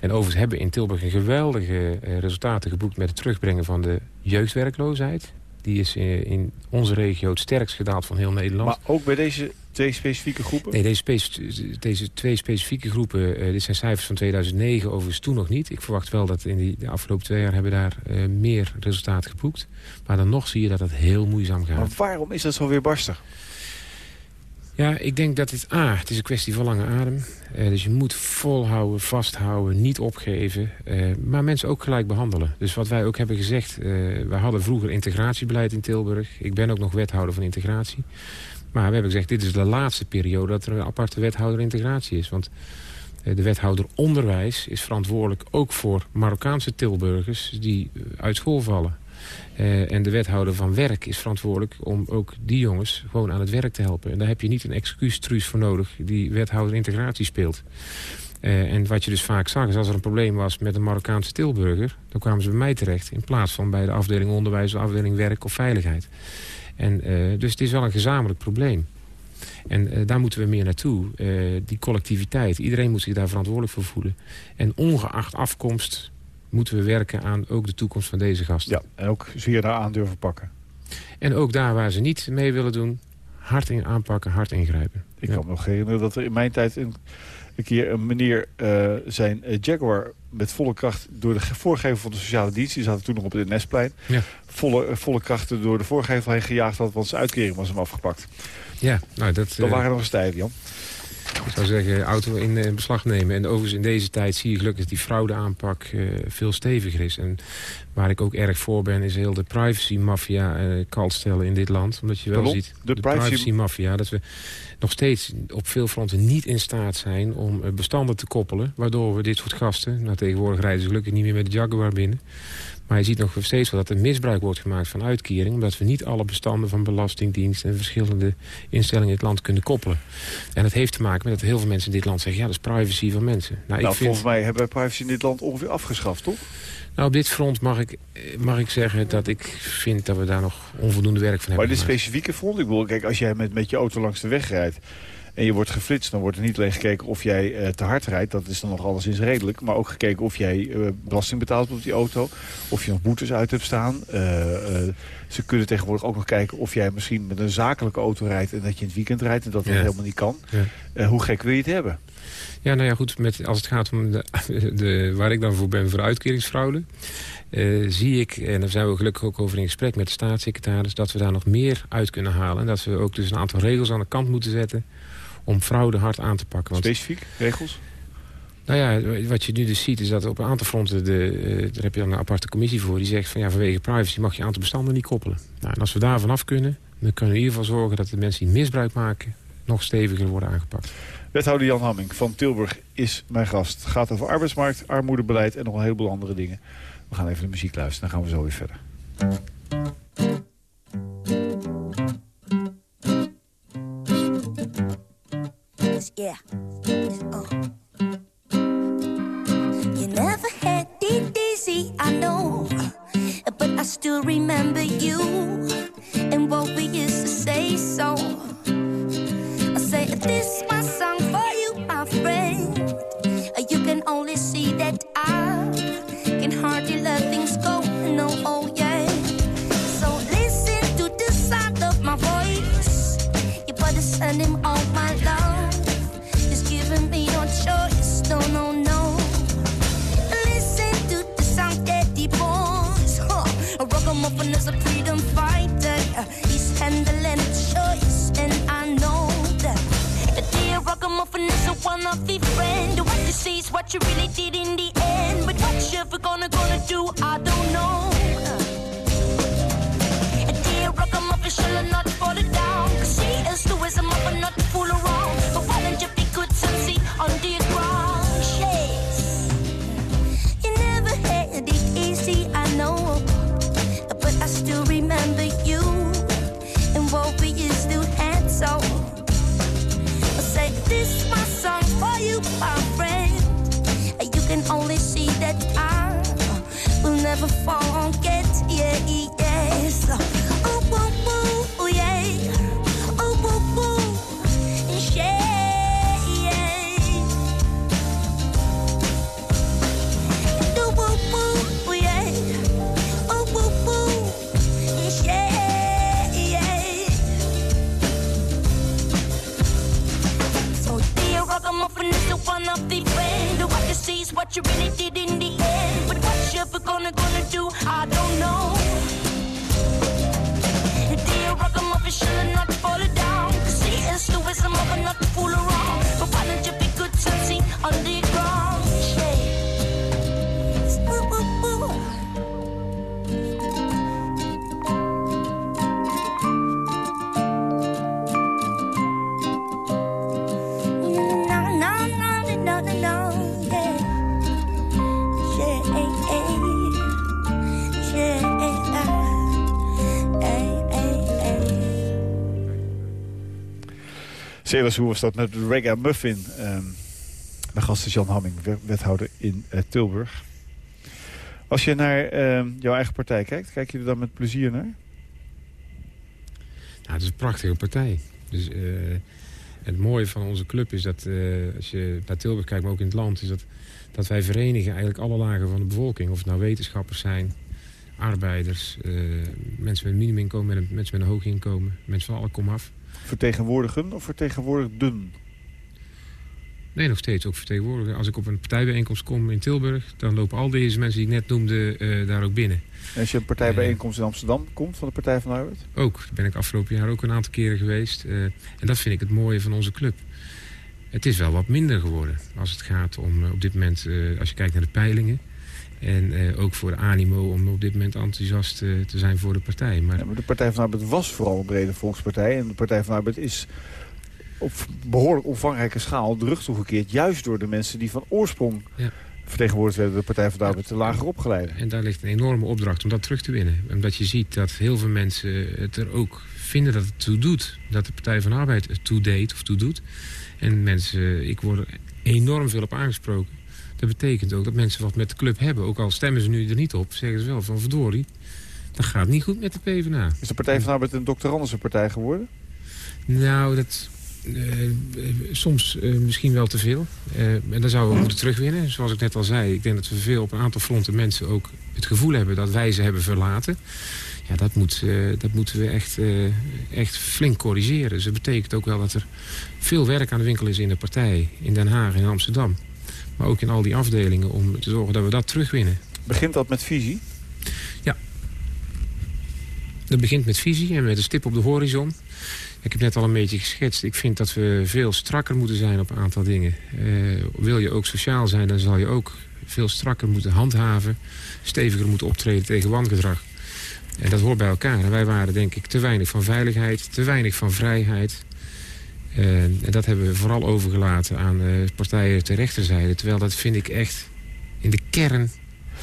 En overigens hebben in Tilburg een geweldige resultaten geboekt... met het terugbrengen van de jeugdwerkloosheid. Die is eh, in onze regio het sterkst gedaald van heel Nederland. Maar ook bij deze twee specifieke groepen? Nee, deze, deze twee specifieke groepen, uh, dit zijn cijfers van 2009, overigens toen nog niet. Ik verwacht wel dat in die, de afgelopen twee jaar hebben daar uh, meer resultaten geboekt. Maar dan nog zie je dat het heel moeizaam gaat. Maar waarom is dat zo weer barstig? Ja, ik denk dat het... A, het is een kwestie van lange adem. Uh, dus je moet volhouden, vasthouden, niet opgeven. Uh, maar mensen ook gelijk behandelen. Dus wat wij ook hebben gezegd... Uh, we hadden vroeger integratiebeleid in Tilburg. Ik ben ook nog wethouder van integratie. Maar we hebben gezegd, dit is de laatste periode... dat er een aparte wethouder integratie is. Want de wethouder onderwijs is verantwoordelijk ook voor Marokkaanse Tilburgers... die uit school vallen. Uh, en de wethouder van werk is verantwoordelijk om ook die jongens gewoon aan het werk te helpen. En daar heb je niet een excuustruus voor nodig die wethouder integratie speelt. En wat je dus vaak zag is als er een probleem was met een Marokkaanse Tilburger... dan kwamen ze bij mij terecht in plaats van bij de afdeling onderwijs, de afdeling werk of veiligheid. En, uh, dus het is wel een gezamenlijk probleem. En daar moeten we meer naartoe. die collectiviteit. Iedereen moet zich daar verantwoordelijk voor voelen. En ongeacht afkomst, moeten we werken aan ook de toekomst van deze gasten. Ja, en ook zeer daar aan durven pakken. En ook daar waar ze niet mee willen doen, hard in aanpakken, hard ingrijpen. Ik kan me nog herinneren dat er in mijn tijd een, een keer een meneer uh, zijn Jaguar met volle kracht door de voorgever van de sociale dienst, die zaten toen nog op het Nesplein, ja. volle, uh, volle krachten door de voorgever heen gejaagd had, want zijn uitkering was hem afgepakt. Ja, nou dat... Dat waren nog eens tijden, Jan. Ik zou zeggen, auto in, eh, beslag nemen. En overigens in deze tijd zie je gelukkig dat die fraudeaanpak uh, veel steviger is. En waar ik ook erg voor ben, is heel de privacy-mafia uh, kalt stellen in dit land. Omdat je wel ziet, de, de privacy-mafia, dat we nog steeds op veel fronten niet in staat zijn om bestanden te koppelen. Waardoor we dit soort gasten, nou tegenwoordig rijden ze gelukkig niet meer met de Jaguar binnen. Maar je ziet nog steeds wel dat er misbruik wordt gemaakt van uitkering... omdat we niet alle bestanden van Belastingdienst... en verschillende instellingen in het land kunnen koppelen. En dat heeft te maken met dat heel veel mensen in dit land zeggen... ja, dat is privacy van mensen. Nou, nou ik volgens mij hebben we privacy in dit land ongeveer afgeschaft, toch? Nou, op dit front mag ik, mag ik zeggen dat ik vind dat we daar nog onvoldoende werk van hebben Maar dit specifieke front, ik bedoel, kijk, als jij met, met je auto langs de weg rijdt en je wordt geflitst, dan wordt er niet alleen gekeken of jij uh, te hard rijdt. Dat is dan nog alleszins redelijk. Maar ook gekeken of jij uh, belasting betaalt op die auto. Of je nog boetes uit hebt staan. Uh, ze kunnen tegenwoordig ook nog kijken of jij misschien met een zakelijke auto rijdt... en dat je in het weekend rijdt en dat dat helemaal niet kan. Ja. hoe gek wil je het hebben? Ja, nou ja, goed. Met, als het gaat om de, (laughs) de, waar ik dan voor ben voor uitkeringsfraude... Uh, zie ik, en daar zijn we gelukkig ook over in gesprek met de staatssecretaris... dat we daar nog meer uit kunnen halen. En dat we ook dus een aantal regels aan de kant moeten zetten om fraude hard aan te pakken. Want, Specifiek? Regels? Nou ja, wat je nu dus ziet is dat op een aantal fronten... De, uh, daar heb je dan een aparte commissie voor... die zegt van ja, vanwege privacy mag je een aantal bestanden niet koppelen. Nou, en als we daar vanaf kunnen... dan kunnen we in ieder geval zorgen dat de mensen die misbruik maken... nog steviger worden aangepakt. Wethouder Jan Hamming van Tilburg is mijn gast. Het gaat over arbeidsmarkt, armoedebeleid en nog een heleboel andere dingen. We gaan even de muziek luisteren, dan gaan we zo weer verder. Yeah. Uh. You never had easy, I know. But I still remember you and what we used to say. So I say this my song fighter. He's handling choice, and I know that. The dear ragamuffin is a one of the friend. What you see is what you really did in the end. But what you ever gonna gonna do, this my song for you, my friend. You can only see that I will never forget. You really did in the end. But what you ever gonna gonna Who was dat met Reggae Muffin. Ehm de gast is Jan Hamming, we- wethouder in eh, Tilburg. Als je naar ehm, jouw eigen partij kijkt, kijk je er dan met plezier naar? Het is een prachtige partij. Dus, eh, het mooie van onze club is dat, eh, als je naar Tilburg kijkt, maar ook in het land... is dat, dat wij verenigen eigenlijk alle lagen van de bevolking. Of het nou wetenschappers zijn, arbeiders, mensen met een minimuminkomen... en mensen met een hoog inkomen, mensen van alle komaf. Vertegenwoordigen of vertegenwoordigden? Nee, nog steeds ook vertegenwoordigen. Als ik op een partijbijeenkomst kom in Tilburg... dan lopen al deze mensen die ik net noemde eh, daar ook binnen. En als je een partijbijeenkomst in Amsterdam komt van de Partij van de Arbeid? Ook, daar ben ik afgelopen jaar ook een aantal keren geweest. Eh, en dat vind ik het mooie van onze club. Het is wel wat minder geworden als het gaat om eh, op dit moment, eh, als je kijkt naar de peilingen. En eh, ook voor de animo om op dit moment enthousiast eh, te zijn voor de partij. Maar Ja, maar de Partij van de Arbeid was vooral een brede volkspartij. En de Partij van de Arbeid is op behoorlijk omvangrijke schaal de rug toegekeerd. Juist door de mensen die van oorsprong Ja. vertegenwoordigd werden... door de Partij van de Arbeid, de lager opgeleiden. En daar ligt een enorme opdracht om dat terug te winnen. Omdat je ziet dat heel veel mensen het er ook vinden dat het toe doet. Dat de Partij van de Arbeid het toe deed of toe doet. En mensen, ik word er enorm veel op aangesproken. Dat betekent ook dat mensen wat met de club hebben. Ook al stemmen ze nu er niet op, zeggen ze wel van verdorie. Dat gaat niet goed met de PvdA. Is de Partij van de Arbeid een Dr. Andersen partij geworden? Nou, dat... eh, eh, soms eh, misschien wel te veel. En dan zouden we moeten terugwinnen. Zoals ik net al zei, ik denk dat we veel op een aantal fronten mensen ook het gevoel hebben dat wij ze hebben verlaten. Ja, dat, moet, dat moeten we echt, echt flink corrigeren. Dus dat betekent ook wel dat er veel werk aan de winkel is in de partij. In Den Haag, in Amsterdam. Maar ook in al die afdelingen om te zorgen dat we dat terugwinnen. Begint dat met visie? Dat begint met visie en met een stip op de horizon. Ik heb net al een beetje geschetst. Ik vind dat we veel strakker moeten zijn op een aantal dingen. Eh, wil je ook sociaal zijn, dan zal je ook veel strakker moeten handhaven. Steviger moeten optreden tegen wangedrag. En dat hoort bij elkaar. En wij waren denk ik te weinig van veiligheid, te weinig van vrijheid. Eh, en dat hebben we vooral overgelaten aan eh, partijen ter rechterzijde. Terwijl dat vind ik echt in de kern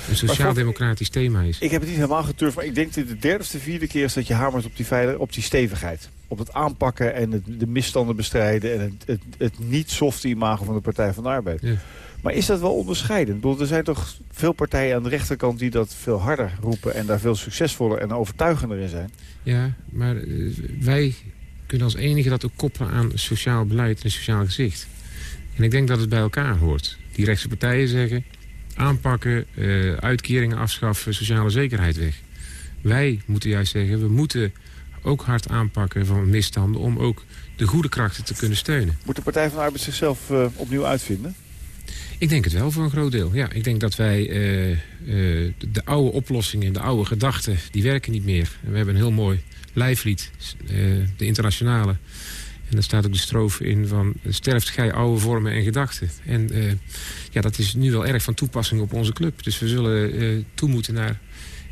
een sociaal-democratisch thema is. Ik heb het niet helemaal geturfd, maar ik denk dat de derde of de vierde keer is dat je hamert op die, veilig, op die stevigheid. Op het aanpakken en het, de misstanden bestrijden en het, het, het niet softe imago van de Partij van de Arbeid. Ja. Maar is dat wel onderscheidend? Ik bedoel, er zijn toch veel partijen aan de rechterkant die dat veel harder roepen... en daar veel succesvoller en overtuigender in zijn? Ja, maar uh, wij kunnen als enige dat ook koppelen aan sociaal beleid en sociaal gezicht. En ik denk dat het bij elkaar hoort. Die rechtse partijen zeggen aanpakken, uh, uitkeringen afschaffen, sociale zekerheid weg. Wij moeten juist zeggen, we moeten ook hard aanpakken van misstanden... om ook de goede krachten te kunnen steunen. Moet de Partij van de Arbeid zichzelf uh, opnieuw uitvinden? Ik denk het wel voor een groot deel. Ja, ik denk dat wij uh, uh, de, de, oude oplossingen, de oude gedachten, die werken niet meer. En we hebben een heel mooi lijflied, de internationale. En daar staat ook de strofe in van sterft gij oude vormen en gedachten. En ja, dat is nu wel erg van toepassing op onze club. Dus we zullen toe moeten naar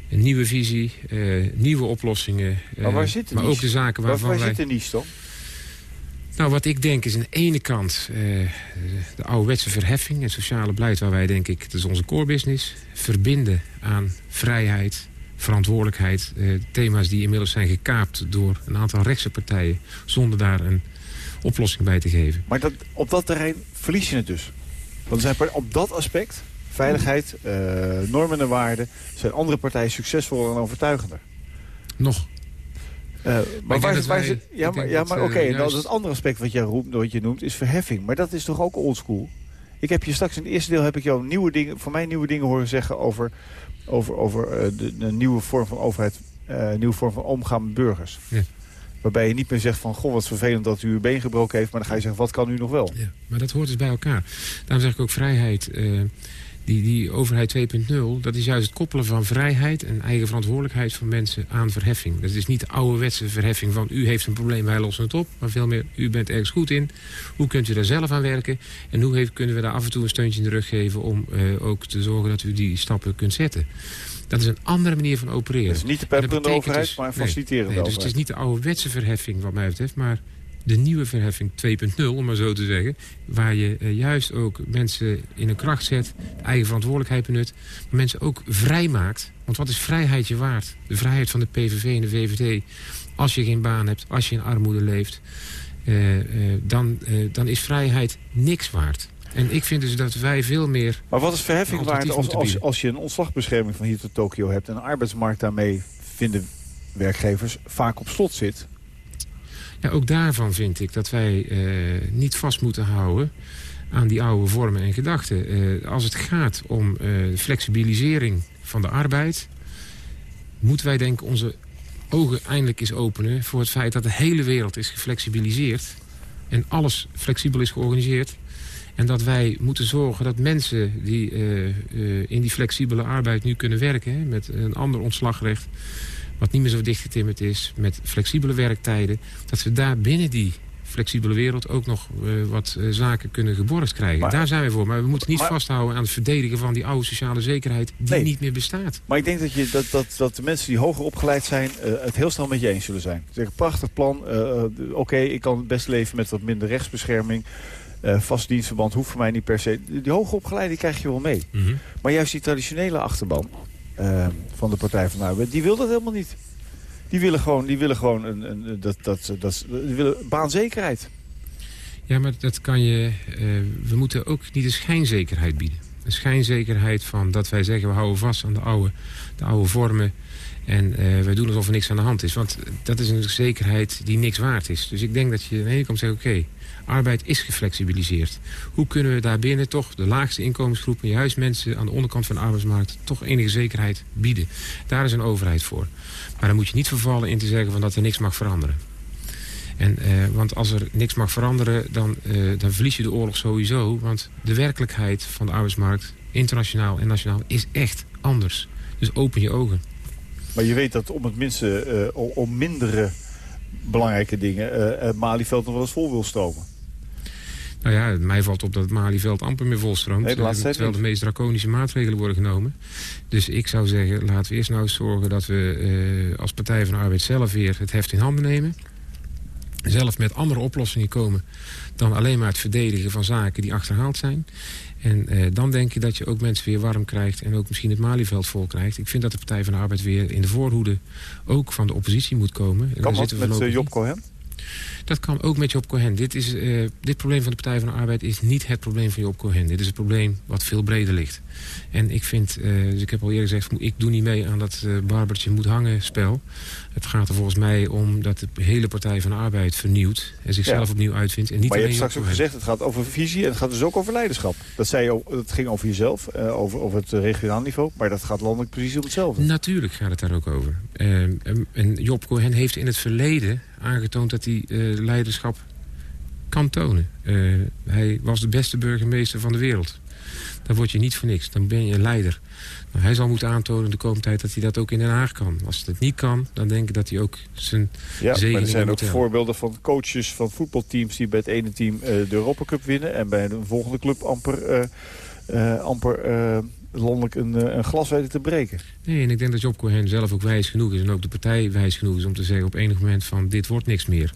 een nieuwe visie, nieuwe oplossingen. Maar waar zitten maar ook de zaken waarvan waar, waar wij... zit de niche dan? Nou, wat ik denk is aan de ene kant uh, de ouderwetse verheffing... en sociale beleid waar wij, denk ik, dat is onze core business... verbinden aan vrijheid, verantwoordelijkheid. thema's die inmiddels zijn gekaapt door een aantal rechtse partijen... zonder daar een oplossing bij te geven. Maar dat, op dat terrein verlies je het dus? Want er zijn op dat aspect veiligheid, uh, normen en waarden... zijn andere partijen succesvoller en overtuigender. Nog. Uh, maar waar, waar wij, ja, maar, ja, maar oké, okay, juist... het andere aspect wat je, roept, wat je noemt is verheffing. Maar dat is toch ook oldschool? Ik heb je straks in het eerste deel heb ik jou nieuwe dingen, voor mij nieuwe dingen horen zeggen over, over, over uh, de, de, nieuwe vorm van overheid, nieuwe vorm van omgaan met burgers. Ja. Waarbij je niet meer zegt van, goh, wat vervelend dat u uw been gebroken heeft. Maar dan ga je zeggen, wat kan u nog wel? Ja, maar dat hoort dus bij elkaar. Daarom zeg ik ook vrijheid die, die overheid 2.0, dat is juist het koppelen van vrijheid en eigen verantwoordelijkheid van mensen aan verheffing. Dat is niet de ouderwetse verheffing van u heeft een probleem, wij lossen het op. Maar veel meer, u bent ergens goed in. Hoe kunt u daar zelf aan werken? En hoe heeft, kunnen we daar af en toe een steuntje in de rug geven om uh, ook te zorgen dat u die stappen kunt zetten. Dat is een andere manier van opereren. Is niet de pepperende overheid, dus, maar nee, nee, Dus het is niet de ouderwetse verheffing wat mij betreft, maar de nieuwe verheffing 2.0, om maar zo te zeggen. Waar je uh, juist ook mensen in een kracht zet, eigen verantwoordelijkheid benut. Maar mensen ook vrij maakt. Want wat is vrijheid je waard? De vrijheid van de PVV en de VVD. Als je geen baan hebt, als je in armoede leeft. Uh, uh, dan, dan is vrijheid niks waard. En ik vind dus dat wij veel meer... Maar wat is verheffing waard als, als, als je een ontslagbescherming van hier tot Tokio hebt... en een arbeidsmarkt daarmee vinden werkgevers vaak op slot zit... Ja, ook daarvan vind ik dat wij uh, niet vast moeten houden aan die oude vormen en gedachten. Uh, als het gaat om uh, flexibilisering van de arbeid... moeten wij denk onze ogen eindelijk eens openen... voor het feit dat de hele wereld is geflexibiliseerd... en alles flexibel is georganiseerd... En dat wij moeten zorgen dat mensen die in die flexibele arbeid nu kunnen werken... Met een ander ontslagrecht, wat niet meer zo dichtgetimmerd is... met flexibele werktijden, dat we daar binnen die flexibele wereld ook nog uh, wat uh, zaken kunnen geborgd krijgen. Maar, Daar zijn we voor. Maar we moeten niet maar, vasthouden aan het verdedigen van die oude sociale zekerheid die nee, niet meer bestaat. Maar ik denk dat, je, dat, dat, dat de mensen die hoger opgeleid zijn uh, het heel snel met je eens zullen zijn. Ze zeggen, prachtig plan. Oké, okay, ik kan best leven met wat minder rechtsbescherming. vast dienstverband hoeft voor mij niet per se. Die hoger opgeleide krijg je wel mee. Mm -hmm. Maar juist die traditionele achterban uh, van de Partij van de Arbeid, die wil dat helemaal niet. Die willen gewoon, die willen gewoon een, een, dat, dat, dat, willen baanzekerheid. Ja, maar dat kan je... Uh, we moeten ook niet de schijnzekerheid bieden. Een schijnzekerheid van dat wij zeggen... we houden vast aan de oude, de oude vormen... En uh, wij doen alsof er niks aan de hand is. Want dat is een zekerheid die niks waard is. Dus ik denk dat je aan de ene kant oké, arbeid is geflexibiliseerd. Hoe kunnen we daarbinnen toch de laagste inkomensgroepen... juist mensen aan de onderkant van de arbeidsmarkt... toch enige zekerheid bieden? Daar is een overheid voor. Maar dan moet je niet vervallen in te zeggen van dat er niks mag veranderen. En, uh, want als er niks mag veranderen, dan, uh, dan verlies je de oorlog sowieso. Want de werkelijkheid van de arbeidsmarkt, internationaal en nationaal, is echt anders. Dus open je ogen. Maar je weet dat om het minste, uh, om mindere belangrijke dingen... het Malieveld nog wel eens vol wil stomen. Nou ja, mij valt op dat het Malieveld amper meer volstroomt. Nee, terwijl de meest draconische maatregelen worden genomen. Dus ik zou zeggen, laten we eerst nou eens zorgen dat we als Partij van de Arbeid zelf weer het heft in handen nemen. Zelf met andere oplossingen komen dan alleen maar het verdedigen van zaken die achterhaald zijn. En uh, dan denk je dat je ook mensen weer warm krijgt en ook misschien het Malieveld vol krijgt. Ik vind dat de Partij van de Arbeid weer in de voorhoede ook van de oppositie moet komen. Kan dat met uh, Job Cohen? Dat kan ook met Job Cohen. Dit, is, uh, dit probleem van de Partij van de Arbeid is niet het probleem van Job Cohen. Dit is een probleem wat veel breder ligt. En ik vind, uh, dus ik heb al eerder gezegd... ik doe niet mee aan dat uh, Barbertje moet hangen spel. Het gaat er volgens mij om dat de hele Partij van de Arbeid vernieuwt... en zichzelf ja. opnieuw uitvindt. En niet maar je hebt straks ook gezegd, het gaat over visie en het gaat dus ook over leiderschap. Dat, zei je, dat ging over jezelf, uh, over, over het regionaal niveau... maar dat gaat landelijk precies om hetzelfde. Natuurlijk gaat het daar ook over. en, en Job Cohen heeft in het verleden aangetoond dat hij leiderschap kan tonen. hij was de beste burgemeester van de wereld. Dan word je niet voor niks. Dan ben je een leider. Nou, hij zal moeten aantonen de komende tijd dat hij dat ook in Den Haag kan. Als hij dat niet kan, dan denk ik dat hij ook zijn ja, er zijn ook voorbeelden van coaches van voetbalteams... die bij het ene team uh, de Europa Cup winnen... en bij een volgende club amper, uh, uh, amper landelijk een, een, glas weten te breken. Nee, en ik denk dat Job Cohen zelf ook wijs genoeg is... en ook de partij wijs genoeg is om te zeggen op enig moment van... dit wordt niks meer.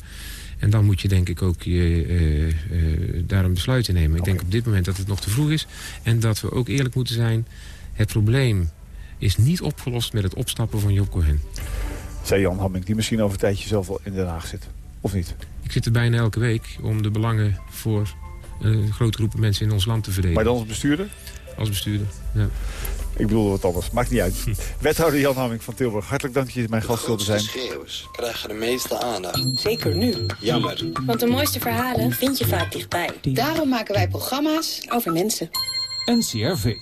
En dan moet je denk ik ook je, uh, uh, daar een besluit nemen. Ik denk op dit moment dat het nog te vroeg is. En dat we ook eerlijk moeten zijn. Het probleem is niet opgelost met het opstappen van Job Cohen. Zei Jan Hamming, die misschien over een tijdje zelf wel in Den Haag zit. Of niet? Ik zit er bijna elke week om de belangen voor uh, grote groepen mensen in ons land te verdedigen. Maar dan als bestuurder? Als bestuurder, ja. Ik bedoel wat anders. Maakt niet uit. (laughs) Wethouder Jan Hamming van Tilburg, hartelijk dank dat je mijn gast wilde zijn. De schreeuwers krijgen de meeste aandacht. Zeker nu. Jammer. Want de mooiste verhalen vind je vaak dichtbij. Daarom maken wij programma's over mensen. NCRV.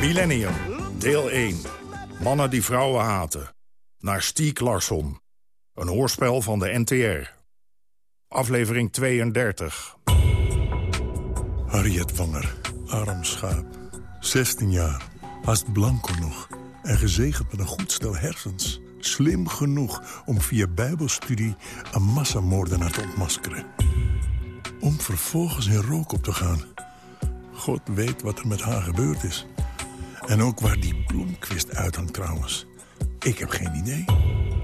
Millennium, deel 1. Mannen die vrouwen haten. Naar Stiek Larsson. Een hoorspel van de NTR. Aflevering 32. Harriet Wanger, arm schaap. 16 jaar, haast blanco nog. En gezegend met een goed stel hersens. Slim genoeg om via bijbelstudie een massamoordenaar te ontmaskeren. Om vervolgens in rook op te gaan. God weet wat er met haar gebeurd is. En ook waar die bloemkwist uithangt trouwens. Ik heb geen idee.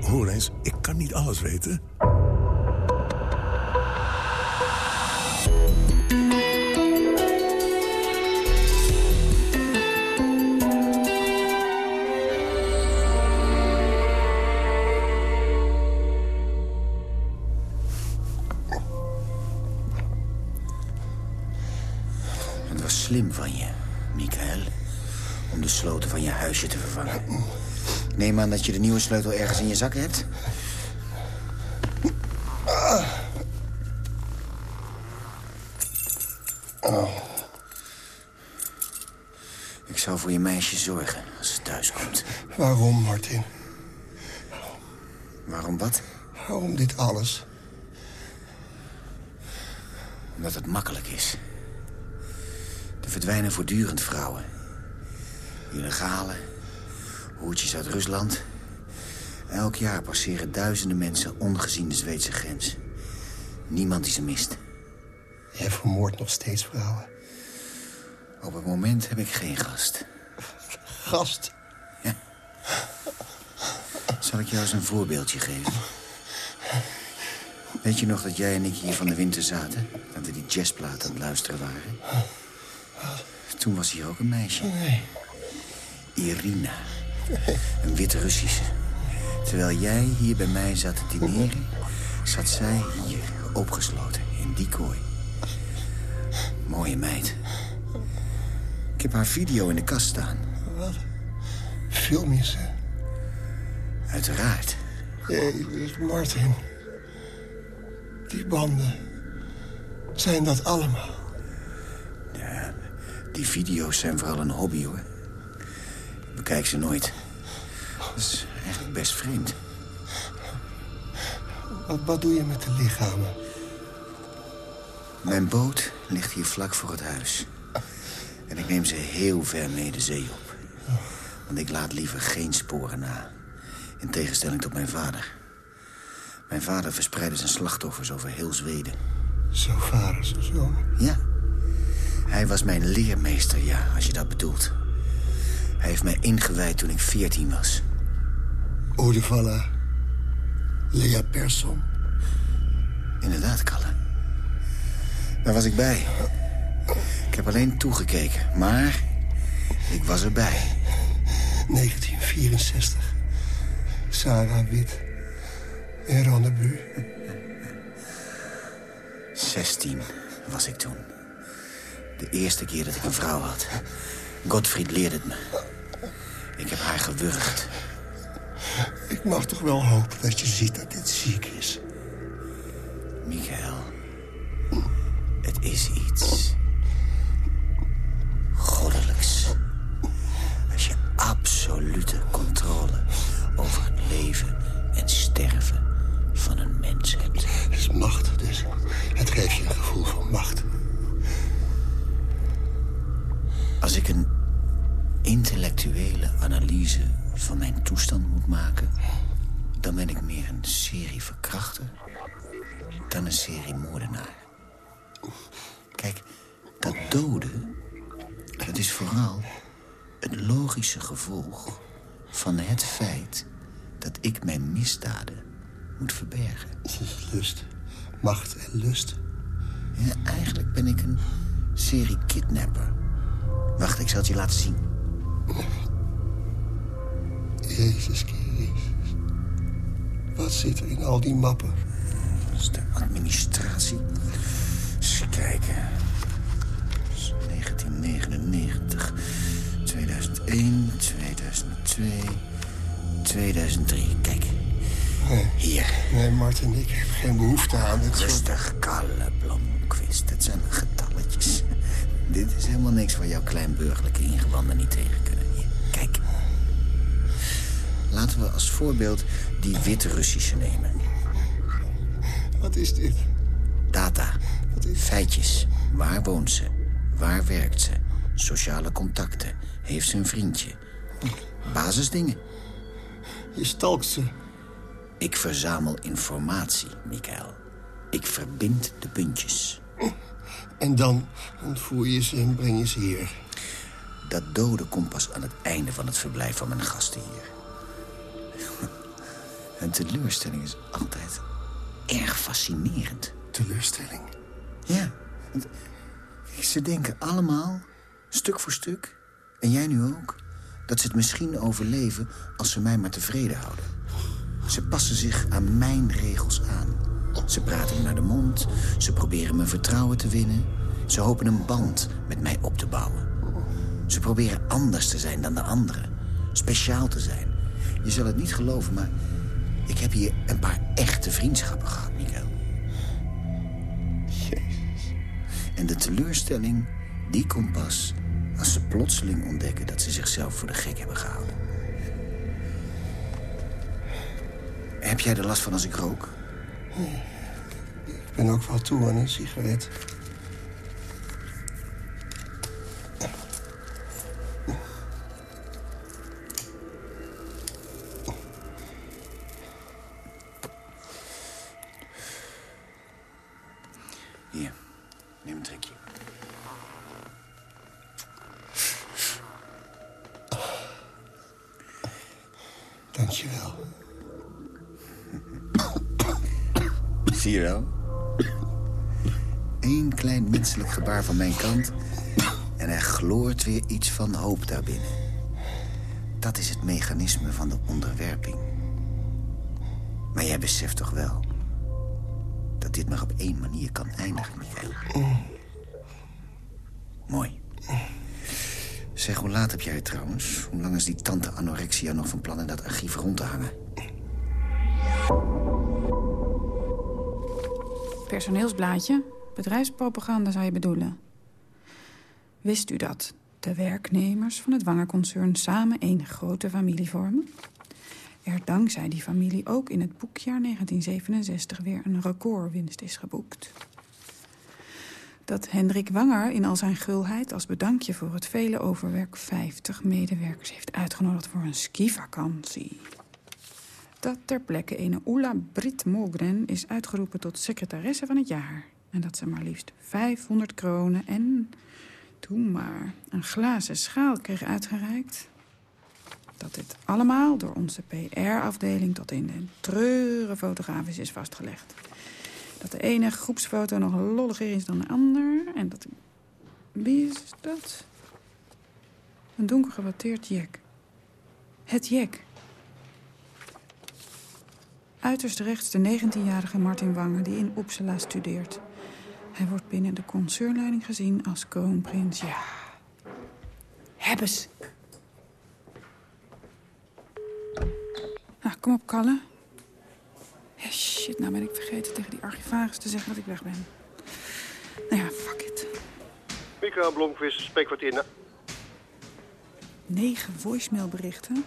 Hoor eens, ik kan niet alles weten. Slim van je, Michael om de sloten van je huisje te vervangen. Neem aan dat je de nieuwe sleutel ergens in je zak hebt. Ik zal voor je meisje zorgen als ze thuis komt. Waarom, Martin? Waarom wat? Waarom dit alles? Omdat het makkelijk is. Er verdwijnen voortdurend vrouwen. Illegale, hoertjes uit Rusland. Elk jaar passeren duizenden mensen ongezien de Zweedse grens. Niemand die ze mist. Jij vermoordt nog steeds vrouwen. Op het moment heb ik geen gast. Gast? Ja. Zal ik jou eens een voorbeeldje geven? Weet je nog dat jij en ik hier van de winter zaten? Dat we die jazzplaat aan het luisteren waren? Toen was hier ook een meisje. Nee. Irina. Een witte Russische. Terwijl jij hier bij mij zat te dineren... zat zij hier, opgesloten, in die kooi. Mooie meid. Ik heb haar video in de kast staan. Wat? Film je ze? Uiteraard. Jezus, Martin. Die banden. Zijn dat allemaal? Die video's zijn vooral een hobby, hoor. Ik bekijk ze nooit. Dat is eigenlijk best vreemd. Wat, wat doe je met de lichamen? Mijn boot ligt hier vlak voor het huis. En ik neem ze heel ver mee de zee op. Want ik laat liever geen sporen na. In tegenstelling tot mijn vader. Mijn vader verspreidde zijn slachtoffers over heel Zweden. Zo vader, zo zoon. Ja. Hij was mijn leermeester, ja, als je dat bedoelt. Hij heeft mij ingewijd toen ik veertien was. Oudevalla. Lea Persson. Inderdaad, Kalle. Daar was ik bij. Ik heb alleen toegekeken, maar ik was erbij. 1964. Sarah Wit. En Ronnebu. 16 was ik toen. De eerste keer dat ik een vrouw had. Gottfried leerde het me. Ik heb haar gewurgd. Ik mag toch wel hopen dat je ziet dat dit ziek is. Michael, het is Waar werkt ze? Sociale contacten. Heeft ze een vriendje? Basisdingen. Je stalkt ze. Ik verzamel informatie, Michael. Ik verbind de puntjes. En dan ontvoer je ze en breng je ze hier. Dat dode komt pas aan het einde van het verblijf van mijn gasten hier. (laughs) Een teleurstelling is altijd erg fascinerend. Teleurstelling? Ja. Ze denken allemaal, stuk voor stuk, en jij nu ook... dat ze het misschien overleven als ze mij maar tevreden houden. Ze passen zich aan mijn regels aan. Ze praten me naar de mond, ze proberen mijn vertrouwen te winnen... ze hopen een band met mij op te bouwen. Ze proberen anders te zijn dan de anderen. Speciaal te zijn. Je zal het niet geloven, maar ik heb hier een paar echte vriendschappen gehad, Miguel. En de teleurstelling, die komt pas als ze plotseling ontdekken dat ze zichzelf voor de gek hebben gehouden. Heb jij er last van als ik rook? Ik ben ook wel toe aan een sigaret. Van mijn kant... en er gloort weer iets van hoop daarbinnen. Dat is het mechanisme van de onderwerping. Maar jij beseft toch wel... dat dit maar op één manier kan eindigen? Mooi. Zeg, hoe laat heb jij trouwens? Hoe lang is die tante anorexia nog van plan in dat archief rond te hangen? Personeelsblaadje. Bedrijfspropaganda zou je bedoelen. Wist u dat de werknemers van het Wangerconcern samen één grote familie vormen? Er dankzij die familie ook in het boekjaar 1967 weer een recordwinst is geboekt. Dat Hendrik Wanger in al zijn gulheid als bedankje voor het vele overwerk 50 medewerkers heeft uitgenodigd voor een skivakantie. Dat ter plekke ene Oela Brit Mogren is uitgeroepen tot secretaresse van het jaar. En dat ze maar liefst 500 kronen en toen maar een glazen schaal kreeg uitgereikt. Dat dit allemaal door onze PR-afdeling tot in de treure fotografisch is vastgelegd. Dat de ene groepsfoto nog lolliger is dan de ander. En dat... Wie is dat? Een donker gewatteerd jek. Het jek. Uiterst rechts de 19-jarige Martin Wanger die in Uppsala studeert. Hij wordt binnen de concernleiding gezien als kroonprins. Ja, hebbes. Nou, kom op, Kalle. Ja, shit, nou ben ik vergeten tegen die archivaris te zeggen dat ik weg ben. Nou ja, fuck it. Mikael Blomqvist, spreekkwartier na... Negen voicemailberichten?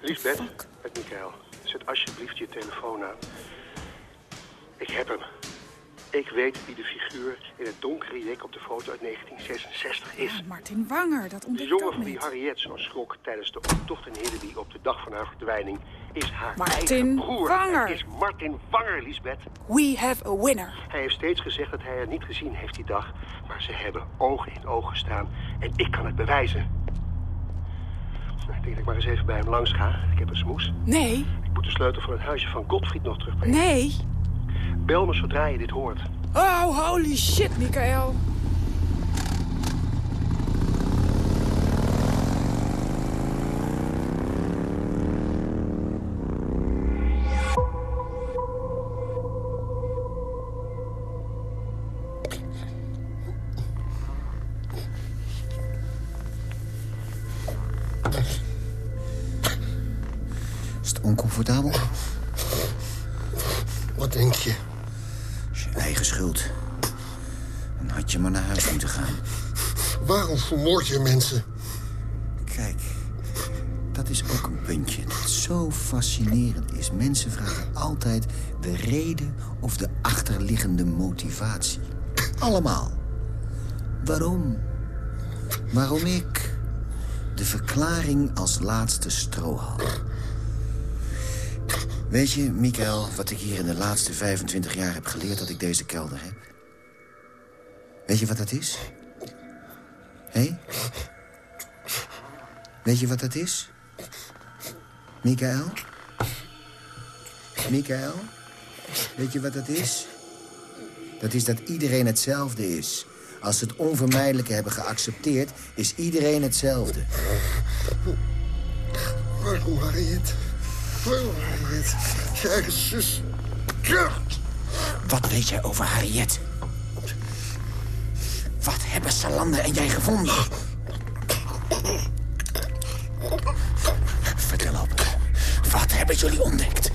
Liesbeth, met Mikael. Zet alsjeblieft je telefoon aan. Ik heb hem. Ik weet wie de figuur in het donkere jek op de foto uit 1966 is. Ja, Martin Wanger, dat De ontdekt jongen ook van wie. Harriet zo schrok tijdens de optocht in Hiddeby op de dag van haar verdwijning... is haar Martin eigen broer. Wanger. Het is Martin Wanger, Lisbeth. We have a winner. Hij heeft steeds gezegd dat hij haar niet gezien heeft die dag. Maar ze hebben ogen in ogen gestaan. En ik kan het bewijzen. Nou, ik denk dat ik maar eens even bij hem langs ga. Ik heb een smoes. Nee, Ik moet de sleutel van het huisje van Godfried nog terugbrengen. nee. Bel me zodra je dit hoort. Oh, holy shit, Michael. Vermoord je mensen? Kijk, dat is ook een puntje dat zo fascinerend is. Mensen vragen altijd de reden of de achterliggende motivatie. Allemaal. Waarom? Waarom ik? De verklaring als laatste strohal. Weet je, Mikael, wat ik hier in de laatste 25 jaar heb geleerd dat ik deze kelder heb? Weet je wat dat is? Hé? Weet je wat dat is? Mikael? Mikael? Weet je wat dat is? Dat is dat iedereen hetzelfde is. Als ze het onvermijdelijke hebben geaccepteerd, is iedereen hetzelfde. Waarom, Harriet? Waarom, Harriet? Je eigen zus. Wat weet jij over Harriet? Wat hebben Salander en jij gevonden? Vertel op. Wat hebben jullie ontdekt?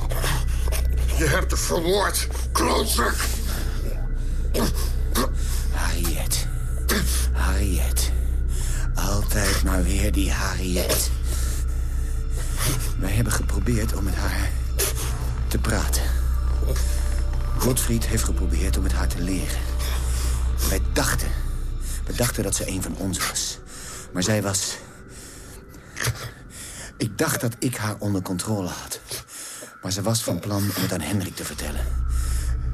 Je hebt haar vermoord, klootzak. Harriet. Harriet. Altijd maar weer die Harriet. Wij hebben geprobeerd om met haar te praten. Godfried heeft geprobeerd om met haar te leren. Wij dachten, we dachten dat ze een van ons was. Maar zij was... Ik dacht dat ik haar onder controle had. Maar ze was van plan om het aan Hendrik te vertellen.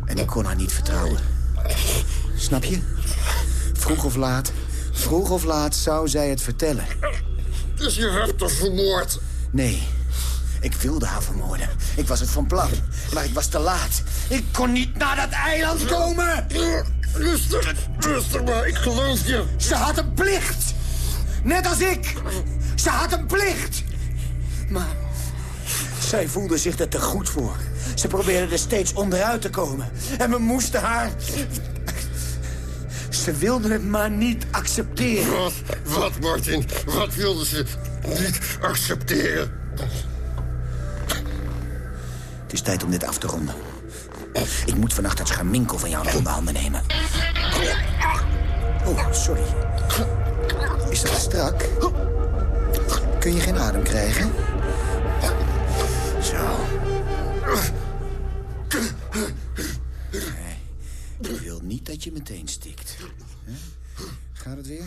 En ik kon haar niet vertrouwen. Snap je? Vroeg of laat, vroeg of laat zou zij het vertellen. Dus je hebt haar vermoord. Nee, ik wilde haar vermoorden. Ik was het van plan, maar ik was te laat. Ik kon niet naar dat eiland komen. Rustig, rustig maar, ik geloof je. Ze had een plicht. Net als ik. Ze had een plicht. Maar zij voelde zich er te goed voor. Ze probeerde er steeds onderuit te komen. En we moesten haar... Ze wilde het maar niet accepteren. Wat, wat, Martin? Wat wilden ze niet accepteren? Het is tijd om dit af te ronden. Ik moet vannacht het schaminkel van jou onder handen nemen. Oh, sorry. Is dat strak? Kun je geen adem krijgen? Zo. Nee, ik wil niet dat je meteen stikt. Gaat het weer?